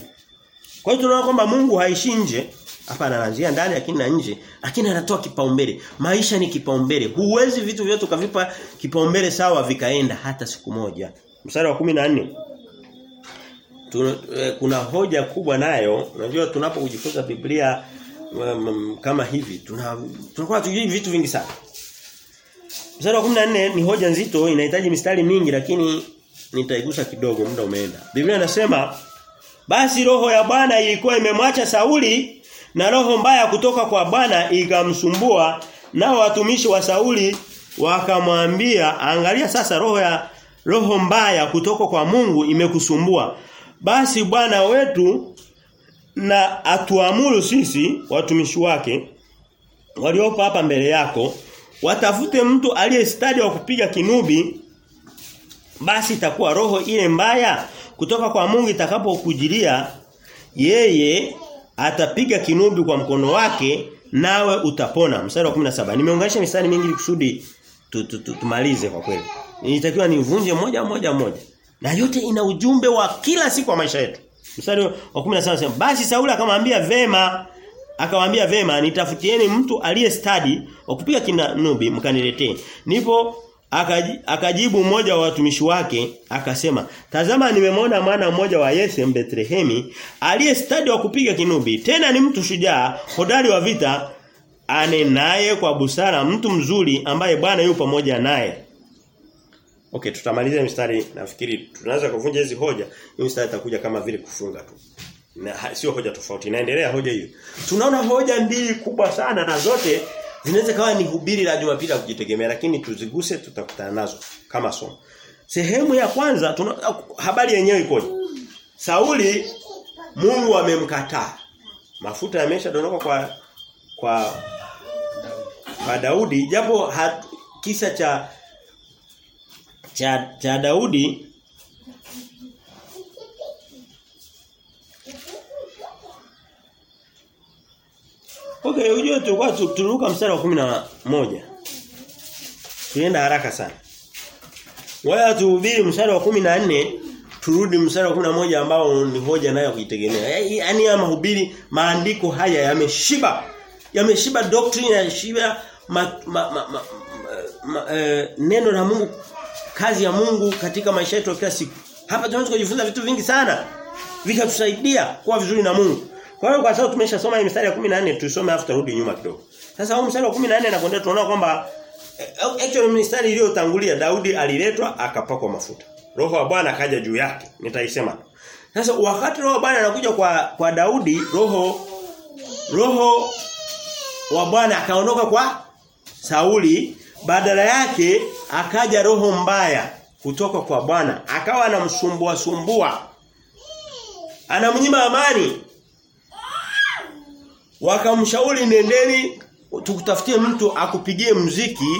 Kwa hiyo tunaona kwamba Mungu haishi nje, hapana anaanzia ndani lakini na nje, lakini anatoa kipaumbele. Maisha ni kipaumbele. Huwezi vitu vyote ukavipa kipaumbele sawa vikaenda hata siku moja. Mstari wa 14. Tuna, kuna hoja kubwa nayo, unajua tunapojifunza Biblia um, kama hivi, tuna tunakuwa tujui vitu vingi sana. Mstari wa 14 ni hoja nzito, inahitaji mistari mingi lakini nitaigusa kidogo muda umeenda. Biblia inasema basi roho ya Bwana ilikuwa imemwacha Sauli na roho mbaya kutoka kwa Bwana ikamsumbua nao watumishi wa Sauli wakamwambia angalia sasa roho ya roho mbaya kutoka kwa Mungu imekusumbua basi Bwana wetu na atuamuru sisi watumishi wake waliopo hapa mbele yako watafute mtu aliyestadi wa kupiga kinubi basi itakuwa roho ile mbaya kutoka kwa Mungu itakapokujilia yeye atapiga kinubi kwa mkono wake nawe utapona. Mstari wa 17 nimeunganisha mistari mingi kusudi tumalize kwa kweli. Nilitakiwa nivunje moja moja moja. Na yote ina ujumbe wa kila siku wa maisha yetu. Mstari wa 17 anasema basi Sauli akamwambia vema akamwambia vema nitafutieni mtu aliye stadi wa kupiga kinubi mkaniletee akajibu mmoja wa watumishi wake akasema tazama nimemwona mwana mmoja wa Yese Bethlehemi aliye stadi wa kupiga kinubi. Tena ni mtu shujaa hodari wa vita anenaye kwa busara mtu mzuri ambaye Bwana yupo pamoja naye. Okay tutamaliza mstari. Nafikiri tunaweza kuvunja hizi hoja. Hii mstari itakuja kama vile kufunga tu. Na sio hoja tofauti. Inaendelea hoja hiyo. Tunaona hoja mbili kubwa sana na zote zinaweza kawa ni hubiri la Jumapili la kujitegemea lakini tuziguse tutakutana nazo kama somo. Sehemu ya kwanza tuna, habari yenyewe ikoje? Sauli Mungu amemkataa. Mafuta yameshadondoka kwa kwa kwa Daudi japo kisa cha cha cha Daudi Okay, unajua tulikuwa turuka mstari wa 11. Tuenda haraka sana. Waya tuhubiri mstari wa 14 turudi mstari wa 11 ambao ni hoja nayo kuitegemea. Yaani ya mahubiri maandiko haya yameshiba. Yameshiba doctrine yameshiba ma, ma, ma, ma, ma, eh, neno la Mungu kazi ya Mungu katika maisha yetu kila siku. Hapa tunaweza kujifunza vitu vingi sana vikatusaidia kuwa vizuri na Mungu. Kwa hiyo kwa sababu tumeshasoma hii mstari ya 14 tusome afu turudi nyuma kidogo. Sasa huu mstari wa 14 na kuendelea tunaona kwamba actually mstari iliyotangulia Daudi aliletwa akapakwa mafuta. Roho wa Bwana akaja juu yake. Nitaisema. Sasa wakati Roho wa Bwana anakuja kwa kwa Daudi, roho roho wa Bwana akaondoka kwa Sauli, badala yake akaja roho mbaya kutoka kwa Bwana, akawa anamsumbua sumbua. Anamnyima amani. Wakamshauri nendeni tukutafutie mtu akupigie mziki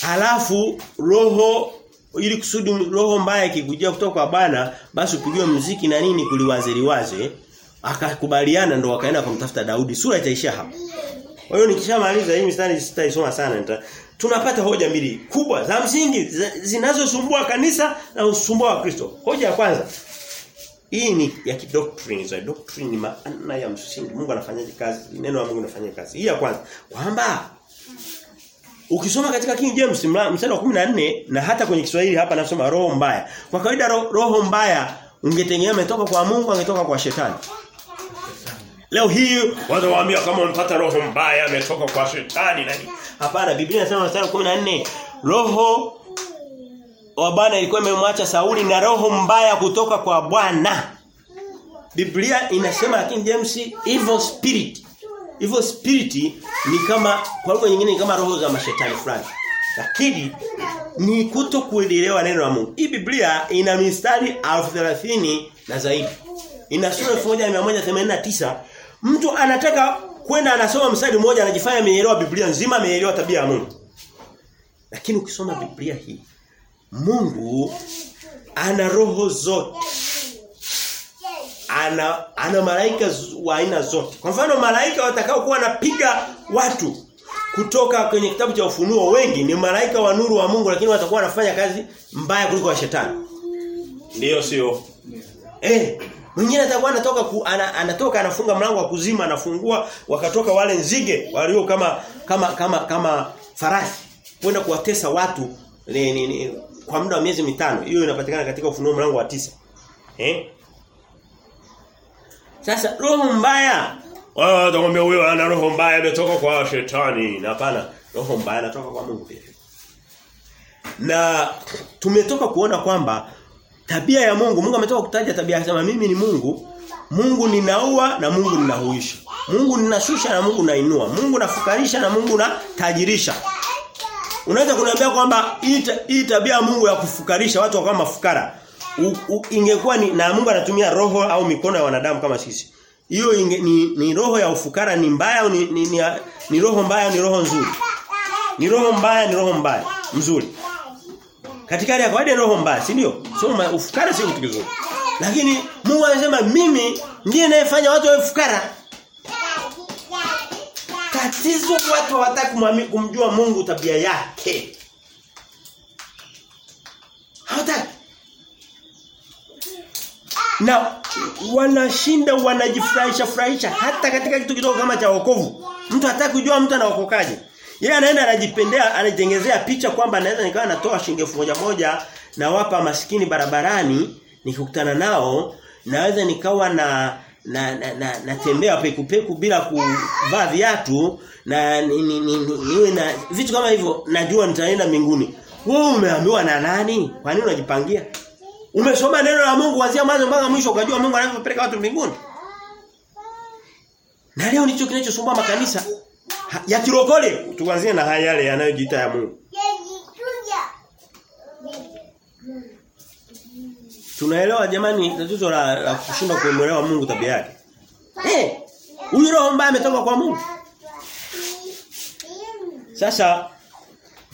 halafu roho ili kusudi roho mbaya ikikujia kutoka kwa bana basi upigiwe mziki na nini kuliwaziliwaze akakubaliana ndo wakaenda kumtafuta Daudi. Sura itaishia hapa kwa hiyo nikishamaliza hii mstari sitaisoma sana. Nita tunapata hoja mbili kubwa za msingi zinazosumbua kanisa na usumbua wa Kristo hoja ya kwanza hii ni ya kidoctrine za doctrine ni maana ya msingi Mungu anafanyaje kazi neno la Mungu linafanya kazi hii ya kwanza kwamba Ukisoma katika King James mstari wa 14 na hata kwenye Kiswahili hapa nasoma roho mbaya. Kwa kawaida ro, roho mbaya ungetegemea umetoka kwa Mungu angetoka kwa shetani. Leo hii watu waambia kama unapata roho mbaya ametoka kwa shetani nani? Hapana Biblia inasema mstari wa 14 roho wa Bwana ilikuwa imemwacha Sauli na roho mbaya kutoka kwa Bwana. Biblia inasema King James evil spirit Evil spirit ni kama kwa lugha nyingine ni kama roho za mashetani fulani. Lakini ni kuto kuelewa neno la Mungu. Hii Biblia ina mistari 1030 na zaidi. Ina sura 1189. Mtu anataka kwenda anasoma mstari mmoja anajifanya ameelewa Biblia nzima, ameelewa tabia ya Mungu. Lakini ukisoma Biblia hii Mungu ana roho zote ana ana malaika wa aina zote. Kwa mfano malaika watakao kuwa wanapiga watu kutoka kwenye kitabu cha ufunuo wengi ni malaika wa nuru wa Mungu lakini watakuwa wanafanya kazi mbaya kuliko wa shetani. Ndiyo sio? Eh, mwingine atakuwa anatoka ku, ana, anatoka anafunga mlango wa kuzima anafungua wakatoka wale nzige walio kama kama kama kama farasi kwenda kuwatesa watu ni, ni, ni, kwa muda wa miezi mitano. Hiyo inapatikana katika ufunuo mlango wa tisa Eh? Sasa roho mbaya. Wao watakwambia huyo ana roho mbaya imetoka kwa shetani. Na hapana, roho mbaya inatoka kwa Mungu pia. Na tumetoka kuona kwamba tabia ya Mungu, Mungu ametoka kutaja tabia akasema mimi ni Mungu. Mungu ninaua na Mungu ninahuisha. Mungu ninashusha na Mungu nainua. Mungu nafukarisha na Mungu natajirisha. Unaweza kuniambia kwamba hii tabia ya Mungu ya kufukarisha watu kama mafukara ingekuwa ni na Mungu anatumia roho au mikono ya wanadamu kama sisi. Hiyo ni, ni roho ya ufukara ni mbaya ni, ni, ni, ni roho mbaya ni roho nzuri. Ni roho mbaya ni roho mbaya mzuri. Katika hali ya kawaida roho mbaya, si ndio? So ufukara sio kitu kizuri. Lakini Mungu anasema mimi ndiye nayefanya watu wawe. Tatizo watu hawataka kumjua Mungu tabia yake. Hawataki na wanashinda wanajifurahisha furahisha hata katika kitu kidogo kama cha wokovu. Mtu hataki kujua mtu anaokokaje. Yeye anaenda anajipendea anajitengezea picha kwamba anaweza nikawa natoa shilingi moja moja na wapa maskini barabarani nikikutana nao naweza nikawa na na na, na natembea peku peku bila kuvaa viatu na niwe ni, ni, ni, na vitu kama hivyo najua nitaenda mbinguni. Wewe umeambiwa na nani? Kwa nini unajipangia? Umesoma neno la Mungu kuanzia mwanzo mpaka mwisho ukajua Mungu anavyopeleka watu mbinguni. Na leo ndicho kinachosumbua makanisa ya kirokole. Tuanzie na haya yale yanayojiita ya Mungu. Tunaelewa jamani tatizo la, la kushindwa kuelewa Mungu tabia yake. Eh, huyu roho mbaya ametoka kwa Mungu. Sasa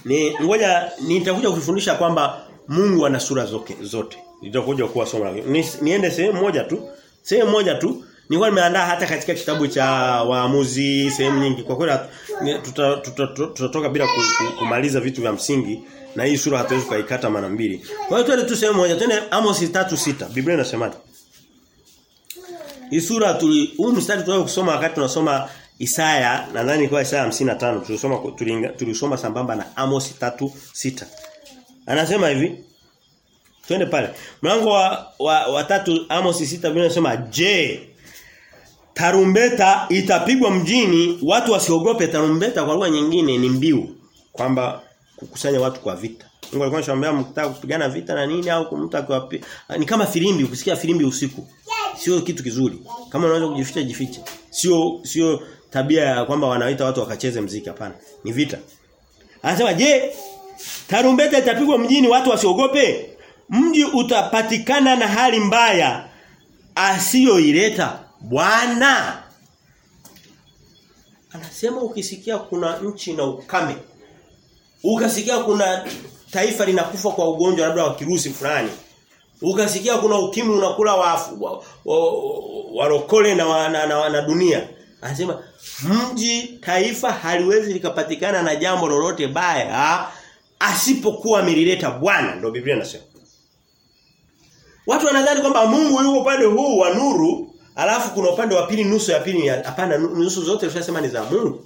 ni ngoja nitakuja kufundisha kwamba Mungu ana sura zote zote. Nitakuja kuwa somo Ni, niende sehemu moja tu. Sehemu moja tu. Nilikuwa nimeandaa hata katika kitabu cha waamuzi sehemu nyingi. Kwa kweli tutatoka tuta, tuta, tuta bila kumaliza vitu vya msingi na hii sura hatuwezi kuikata mara mbili. Kwa hiyo twende tu sehemu moja. Twende Amos 3:6. Biblia inasemaje? Hii sura tuli huu mstari tunao kusoma wakati tunasoma Isaya nadhani kwa Isaya 55 tulisoma tulisoma sambamba na Amos 3:6. Anasema hivi. Twende pale. Mlango wa, wa, wa tatu Amos 6 Biblia inasema je tarumbeta itapigwa mjini watu wasiogope tarumbeta kwa lugha nyingine ni mbiu kwamba kukusanya watu kwa vita. Mungu alikuwa anashambia mkitaka kupigana vita na nini au kumta kwa Ni kama filimbi ukisikia filimbi usiku. Sio kitu kizuri. Kama unaweza kujificha jifiche. Sio sio tabia ya kwamba wanaita watu wakacheze mziki hapana. Ni vita. Anasema je, tarumbeta itapigwa mjini watu wasiogope? Mji utapatikana na hali mbaya asiyoileta Bwana. Anasema ukisikia kuna nchi na ukame. Ukasikia kuna taifa linakufa kwa ugonjwa labda wa kirusi fulani. Ukasikia kuna ukimwi unakula wafu wa, wa, wa, na, na, na, na dunia. Anasema mji taifa haliwezi likapatikana na jambo lolote baya asipokuwa amelileta Bwana ndio Biblia inasema. Watu wanadhani kwamba Mungu yuko upande huu wa nuru, alafu kuna upande wa pili nusu ya pili hapana nusu zote tunasema ni za Mungu.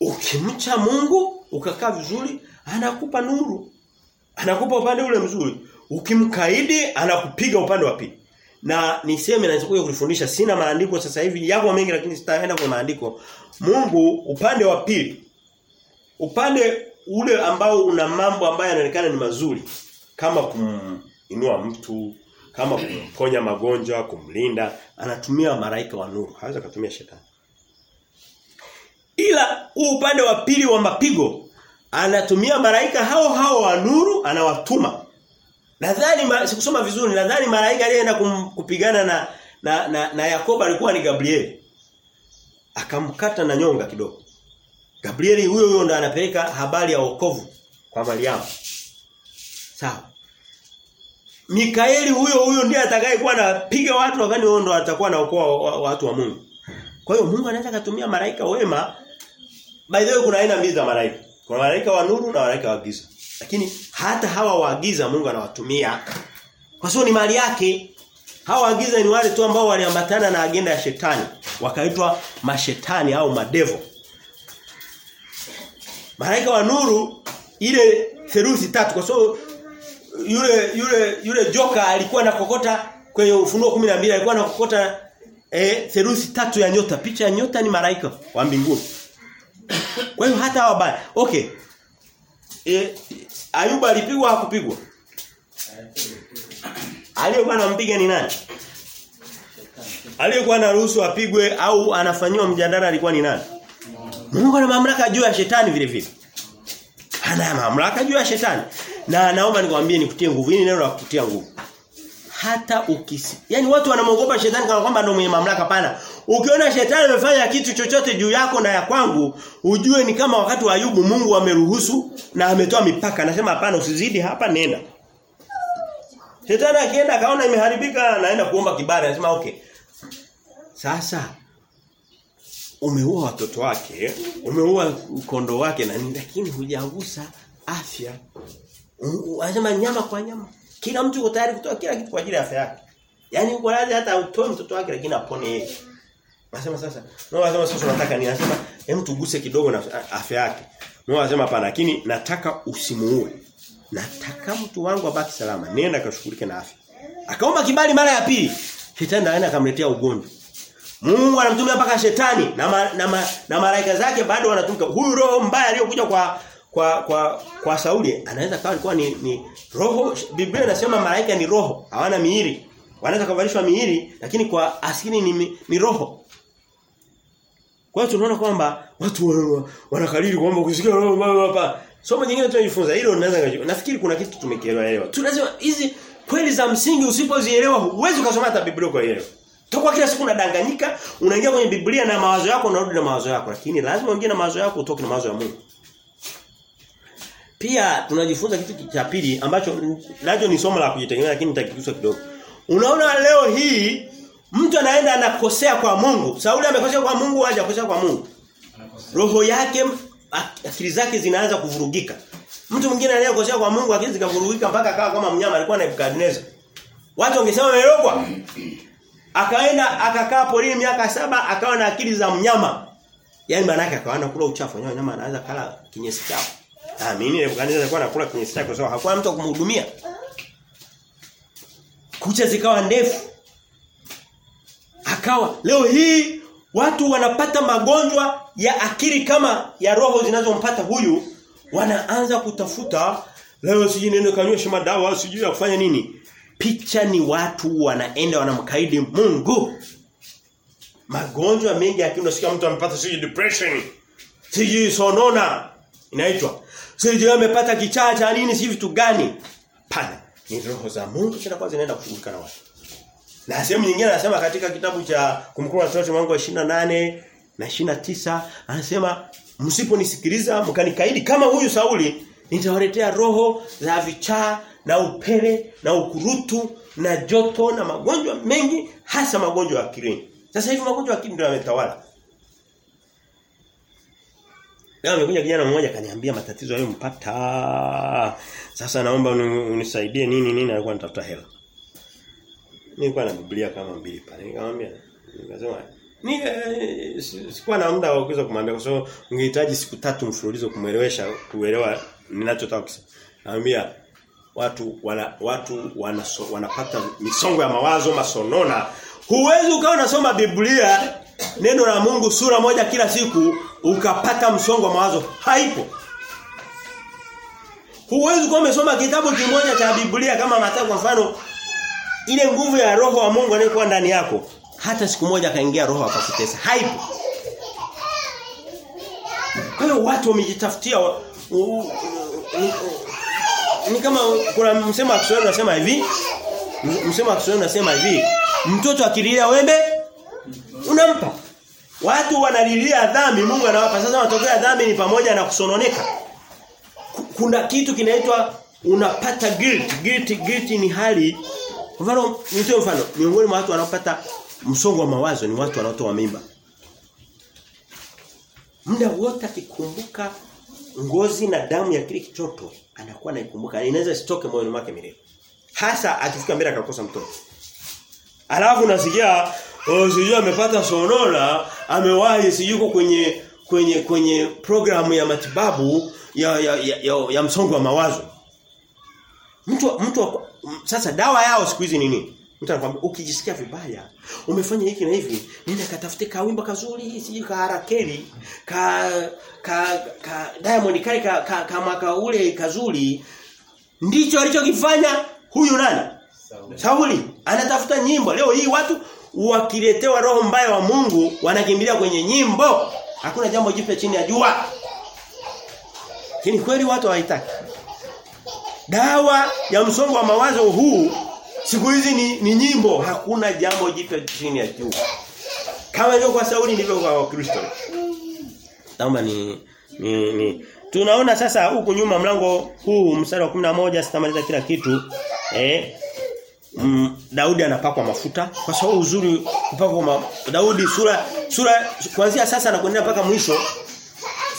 Ukimcha Mungu ukakaa vizuri, anakupa nuru. Anakupa upande ule mzuri. Ukimkaidi anakupiga upande wa pili. Na niseme na nisikuje kulifundisha sina maandiko sasa hivi yako mengi lakini sitaenda kwa maandiko. Mungu upande wa pili. Upande ule ambao una mambo ambayo yanaonekana ni mazuri kama kuminua mtu, kama kumponya magonjwa, kumlinda, anatumia malaika wa nuru. Hawezi kutumia shetani. Ila huu upande wa pili wa mapigo anatumia malaika hao hao wa nuru anawatuma. Nadhani sikusoma vizuri, nadhani malaika aliyeenda kupigana na na, na na Yakobo alikuwa ni Gabriel. Akamkata na nyonga kidogo. Gabrieli huyo huyo ndo anapeleka habari ya wokovu kwa Mariamu. Sawa. Mikaeli huyo huyo ndiye atakayekuwa anapiga watu wakati wao ndo atakuwa anaokoa watu wa Mungu. Kwa hiyo Mungu anaweza kutumia malaika wema. By the way kuna aina mbili za malaika. Kuna malaika wa nuru na malaika wa giza. Lakini hata hawa wa giza Mungu anawatumia kwa sababu ni mali yake. Hawa wa giza ni wale tu ambao waliambatana na agenda ya shetani, wakaitwa mashetani au madevo. Malaika wa nuru ile theruthi tatu kwa sababu yule yule yule joka alikuwa anakokota kwenye ufunuo 12 alikuwa anakokota eh theruthi tatu ya nyota. Picha ya nyota ni malaika wa mbinguni. Kwa hiyo hata wabaya. Okay. E, Ayuba alipigwa hakupigwa? Aliyekuwa anampiga ni nani? Aliyekuwa anaruhusu apigwe au anafanyiwa mjadala alikuwa ni nani? Mungu ana mamlaka juu ya shetani vile vile. Ana mamlaka juu ya shetani. Na naomba nikwambie nikutie nguvu. Hili neno la kukutia nguvu. Hata ukisi. Yaani watu wanamwogopa shetani kana kwamba ndio mwenye mamlaka pana. Ukiona shetani amefanya kitu chochote juu yako na ya kwangu, ujue ni kama wakati wa Ayubu Mungu ameruhusu na ametoa mipaka. Anasema hapana usizidi hapa nena. Shetani akienda akaona imeharibika naenda kuomba kibali anasema okay. Sasa umeua watoto wake, umeua kondo wake na nini lakini hujagusa afya. Anasema nyama kwa nyama. Kila mtu yuko tayari kutoa kila kitu kwa ajili ya afya yake. Yaani uko radhi hata utoe mtoto wake lakini apone yeye. Nasema sasa, no nasema sasa unataka ni nasema hem tuguse kidogo na afya yake. No nasema hapana lakini nataka usimuue. Nataka mtu wangu abaki salama. Nenda kashukurike na afya. Akaomba kibali mara ya pili. Shetani anaenda akamletea ugonjwa. Mungu anamtumia mpaka shetani na ma, na, ma, na malaika zake bado wanatumika. Huyu roho mbaya aliyokuja kwa kwa kwa kwa Sauli anaweza kawa alikuwa ni, ni roho Biblia inasema malaika ni roho, hawana miili. Wanaweza kuvalishwa miili lakini kwa asili ni, ni roho. Kwa hiyo tunaona kwamba watu wanakariri kwamba ukisikia roho hapa. Somo jingine tunajifunza hilo naweza nafikiri kuna kitu tumekielewa. Tunasema hizi kweli za msingi usipozielewa huwezi kusoma hata Biblia kwa hiyo. Tokwa kila siku unadanganyika, unaingia kwenye Biblia na mawazo yako unarudi na mawazo yako, lakini lazima uingie na mawazo yako utoke na mawazo ya Mungu. Pia tunajifunza kitu cha pili ambacho nacho ni somo la kujitegemea lakini nitakigusa kidogo. Unaona leo hii mtu anaenda anakosea kwa Mungu. Sauli amekosea kwa Mungu aje akosea kwa Mungu. Roho yake akili zake zinaanza kuvurugika. Mtu mwingine anayekosea kwa Mungu akili zikavurugika mpaka akawa kama mnyama alikuwa na Nebukadnezar. Watu wangesema amerogwa. Akaenda akakaa porini miaka saba akawa na akili za mnyama. Yaani maana yake akawa anakula uchafu, nyama anaanza kala kinyesi chao. Amini Nebukadnezar alikuwa anakula kinyesi chake kwa sababu hakuwa mtu kumhudumia. Kucha zikawa ndefu. Akawa leo hii watu wanapata magonjwa ya akili kama ya roho zinazompata huyu wanaanza kutafuta leo sijui nenda kanywe sijui siji afanye nini. Picha ni watu wanaenda wanamkaidi Mungu. Magonjwa mengi akini unasikia mtu amepata sijui depression. Sijui sonona inaitwa. Sijui amepata kichaa cha nini si vitu gani? Pana ni roho za Mungu zinakuwa zinaenda kushughulika na watu. Na sehemu nyingine anasema katika kitabu cha kumkuru watoto mwangu wa 28 na 29 anasema msiponisikiliza mkanikaidi kama huyu Sauli nitawaletea roho za vichaa na upele na ukurutu na joto na magonjwa mengi hasa magonjwa ya akilini. Sasa hivi magonjwa ya akili ndio yametawala. Leo amekuja kijana mmoja kaniambia matatizo aliyompata. Sasa naomba unisaidie nini nini alikuwa anatafuta hela. Nilikuwa na Biblia kama mbili pale. Nikamwambia nikasema ni eh, sikuwa na muda wa kuweza kumwambia kwa sababu ungehitaji siku tatu mfululizo kumuelewesha kuelewa ninachotaka kusema. Naambia watu wana watu wanaso, wanapata misongo ya mawazo masonona. Huwezi ukawa unasoma Biblia neno la Mungu sura moja kila siku ukapata msongo wa mawazo. Haipo. Huwezi kuwa umesoma kitabu kimoja cha Biblia kama Mathayo kwa mfano ile nguvu ya roho wa Mungu anayekuwa ndani yako hata siku moja akaingia roho akakutesa. Haipo. Kwa hiyo watu wamejitafutia wa, ni kama kuna msemo wa Kiswahili unasema hivi msemo wa Kiswahili unasema hivi mtoto akililia wembe unampa watu wanalilia dhambi Mungu anawapa sasa matokeo ya dhambi ni pamoja na kusononeka kuna kitu kinaitwa unapata guilt guilt guilt ni hali mfano nitoe mfano. Miongoni mwa watu wanaopata msongo wa mawazo ni watu wanaotoa mimba. Muda wote akikumbuka ngozi na damu ya kile kitoto anakuwa anaikumbuka. Inaweza sitoke moyoni mwake milele. Hasa akifika mbele akakosa mtoto. Alafu nasikia oh, sijui amepata sonona amewahi sijui kwenye kwenye kwenye programu ya matibabu ya ya, ya, ya, ya msongo wa mawazo. Mtu mtu sasa dawa yao siku hizi ni nini Mtu anakuambia ukijisikia vibaya, umefanya hiki na hivi, nenda katafute kawimbo kazuri, siji ka harakeli, ka ka ka Diamond kale ka, ka, ka mwaka ule kazuri. Ndicho alichokifanya huyu nani? Sauli. Sauli anatafuta nyimbo. Leo hii watu wakiletewa roho mbaya wa Mungu wanakimbilia kwenye nyimbo. Hakuna jambo jipya chini ya jua. Kini kweli watu hawaitaki. Dawa ya msongo wa mawazo huu Siku hizi ni, ni nyimbo, hakuna jambo jipya chini ya jua. Kama ilivyo kwa Sauli ndivyo kwa Wakristo. Naomba ni, ni ni tunaona sasa huku nyuma mlango huu mstari wa 11 sitamaliza kila kitu. Eh mm, Daudi anapakwa mafuta kwa sababu uzuri kupakwa ma, Daudi sura sura kuanzia sasa na kuendelea mpaka mwisho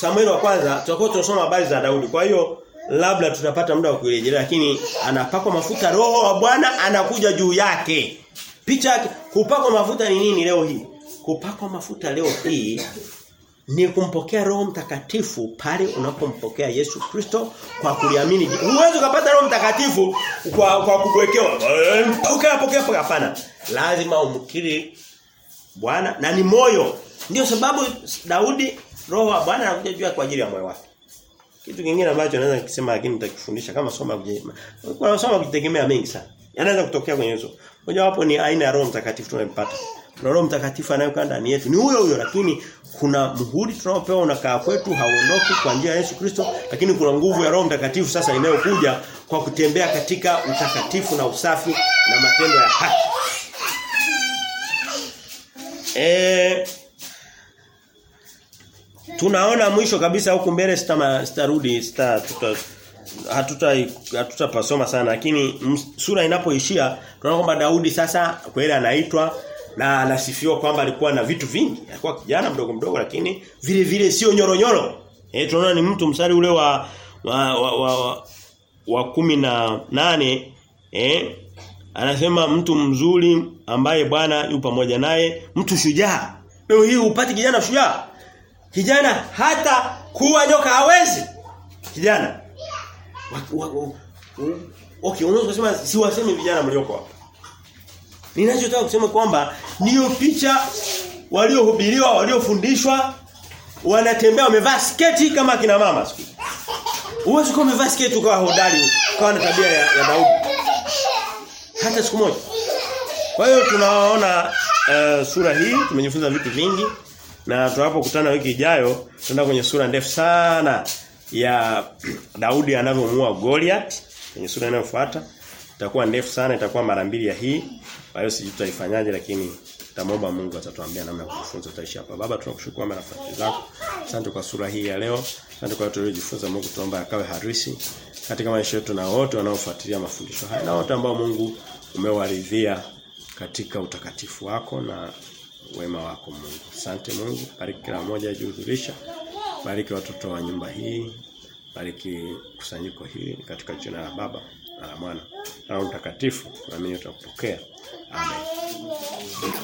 Samuel wa kwanza tutakuwa tunasoma habari za Daudi. Kwa hiyo labda tutapata muda wa kurejelea lakini anapakwa mafuta roho wa Bwana anakuja juu yake. Picha kupakwa mafuta ni nini leo hii? Kupakwa mafuta leo hii ni kumpokea Roho Mtakatifu pale unapompokea Yesu Kristo kwa kuliamini. Huwezi kupata Roho Mtakatifu kwa kwa kuwekewa. Pokea pokea pokea hapana. Lazima umkiri Bwana na ni moyo. Ndio sababu Daudi Roho wa Bwana anakuja juu kwa ajili ya moyo wake. Kitu kingine ambacho naweza kusema lakini nitakifundisha kama soma kujema. Kwa soma kujitegemea mengi sana. Yanaweza kutokea kwenye hizo. Moja wapo ni aina ya Roho Mtakatifu tunayempata. Na Roho Mtakatifu anayokaa ndani yetu ni huyo huyo lakini kuna muhuri tunaopewa unakaa kwetu hauondoki kwa njia ya Yesu Kristo lakini kuna nguvu ya Roho Mtakatifu sasa inayokuja kwa kutembea katika utakatifu na usafi na matendo ya haki. Eh Tunaona mwisho kabisa huku mbele sitarudi sita tuta hatuta hatutapasoma sana lakini sura inapoishia tunaona kwamba Daudi sasa kweli anaitwa na anasifiwa kwamba alikuwa na vitu vingi. Alikuwa kijana mdogo mdogo lakini vile vile sio nyoronyoro. Eh tunaona ni mtu msari ule wa wa wa, wa, wa, kumi na nane eh anasema mtu mzuri ambaye Bwana yu pamoja naye mtu shujaa. Leo hii upati kijana shujaa Kijana hata kuwa nyoka hawezi. Kijana. Okay, unaweza kusema siwasemi vijana mlioko hapa. Ninachotaka kusema kwamba niyo picha waliohubiriwa, waliofundishwa wanatembea wamevaa sketi kama kina mama siku. Uwezi kwa umevaa sketi ukawa hodari, ukawa na tabia ya, ya Daudi. Hata siku moja. Kwa hiyo tunaona uh, sura hii tumejifunza vitu vingi na tunapokutana wiki ijayo tutaenda kwenye sura ndefu sana ya Daudi anavyomuua Goliath kwenye sura inayofuata. Itakuwa ndefu sana, itakuwa mara mbili ya hii. Kwa hiyo sijui tutaifanyaje lakini tutamwomba Mungu atatuambia namna ya kujifunza tutaishi hapa. Baba tunakushukuru kwa nafasi zako. Asante kwa sura hii ya leo. Asante kwa tuliojifunza Mungu tuomba akawe harisi katika maisha yetu na wote wanaofuatilia mafundisho haya na wote ambao Mungu umewaridhia katika utakatifu wako na wema wako Mungu. Asante Mungu, bariki kila mmoja ajihudhurisha. Bariki watoto wa nyumba hii. Bariki kusanyiko hili katika jina la Baba na la Mwana na Mtakatifu. Naamini utakupokea. Amen.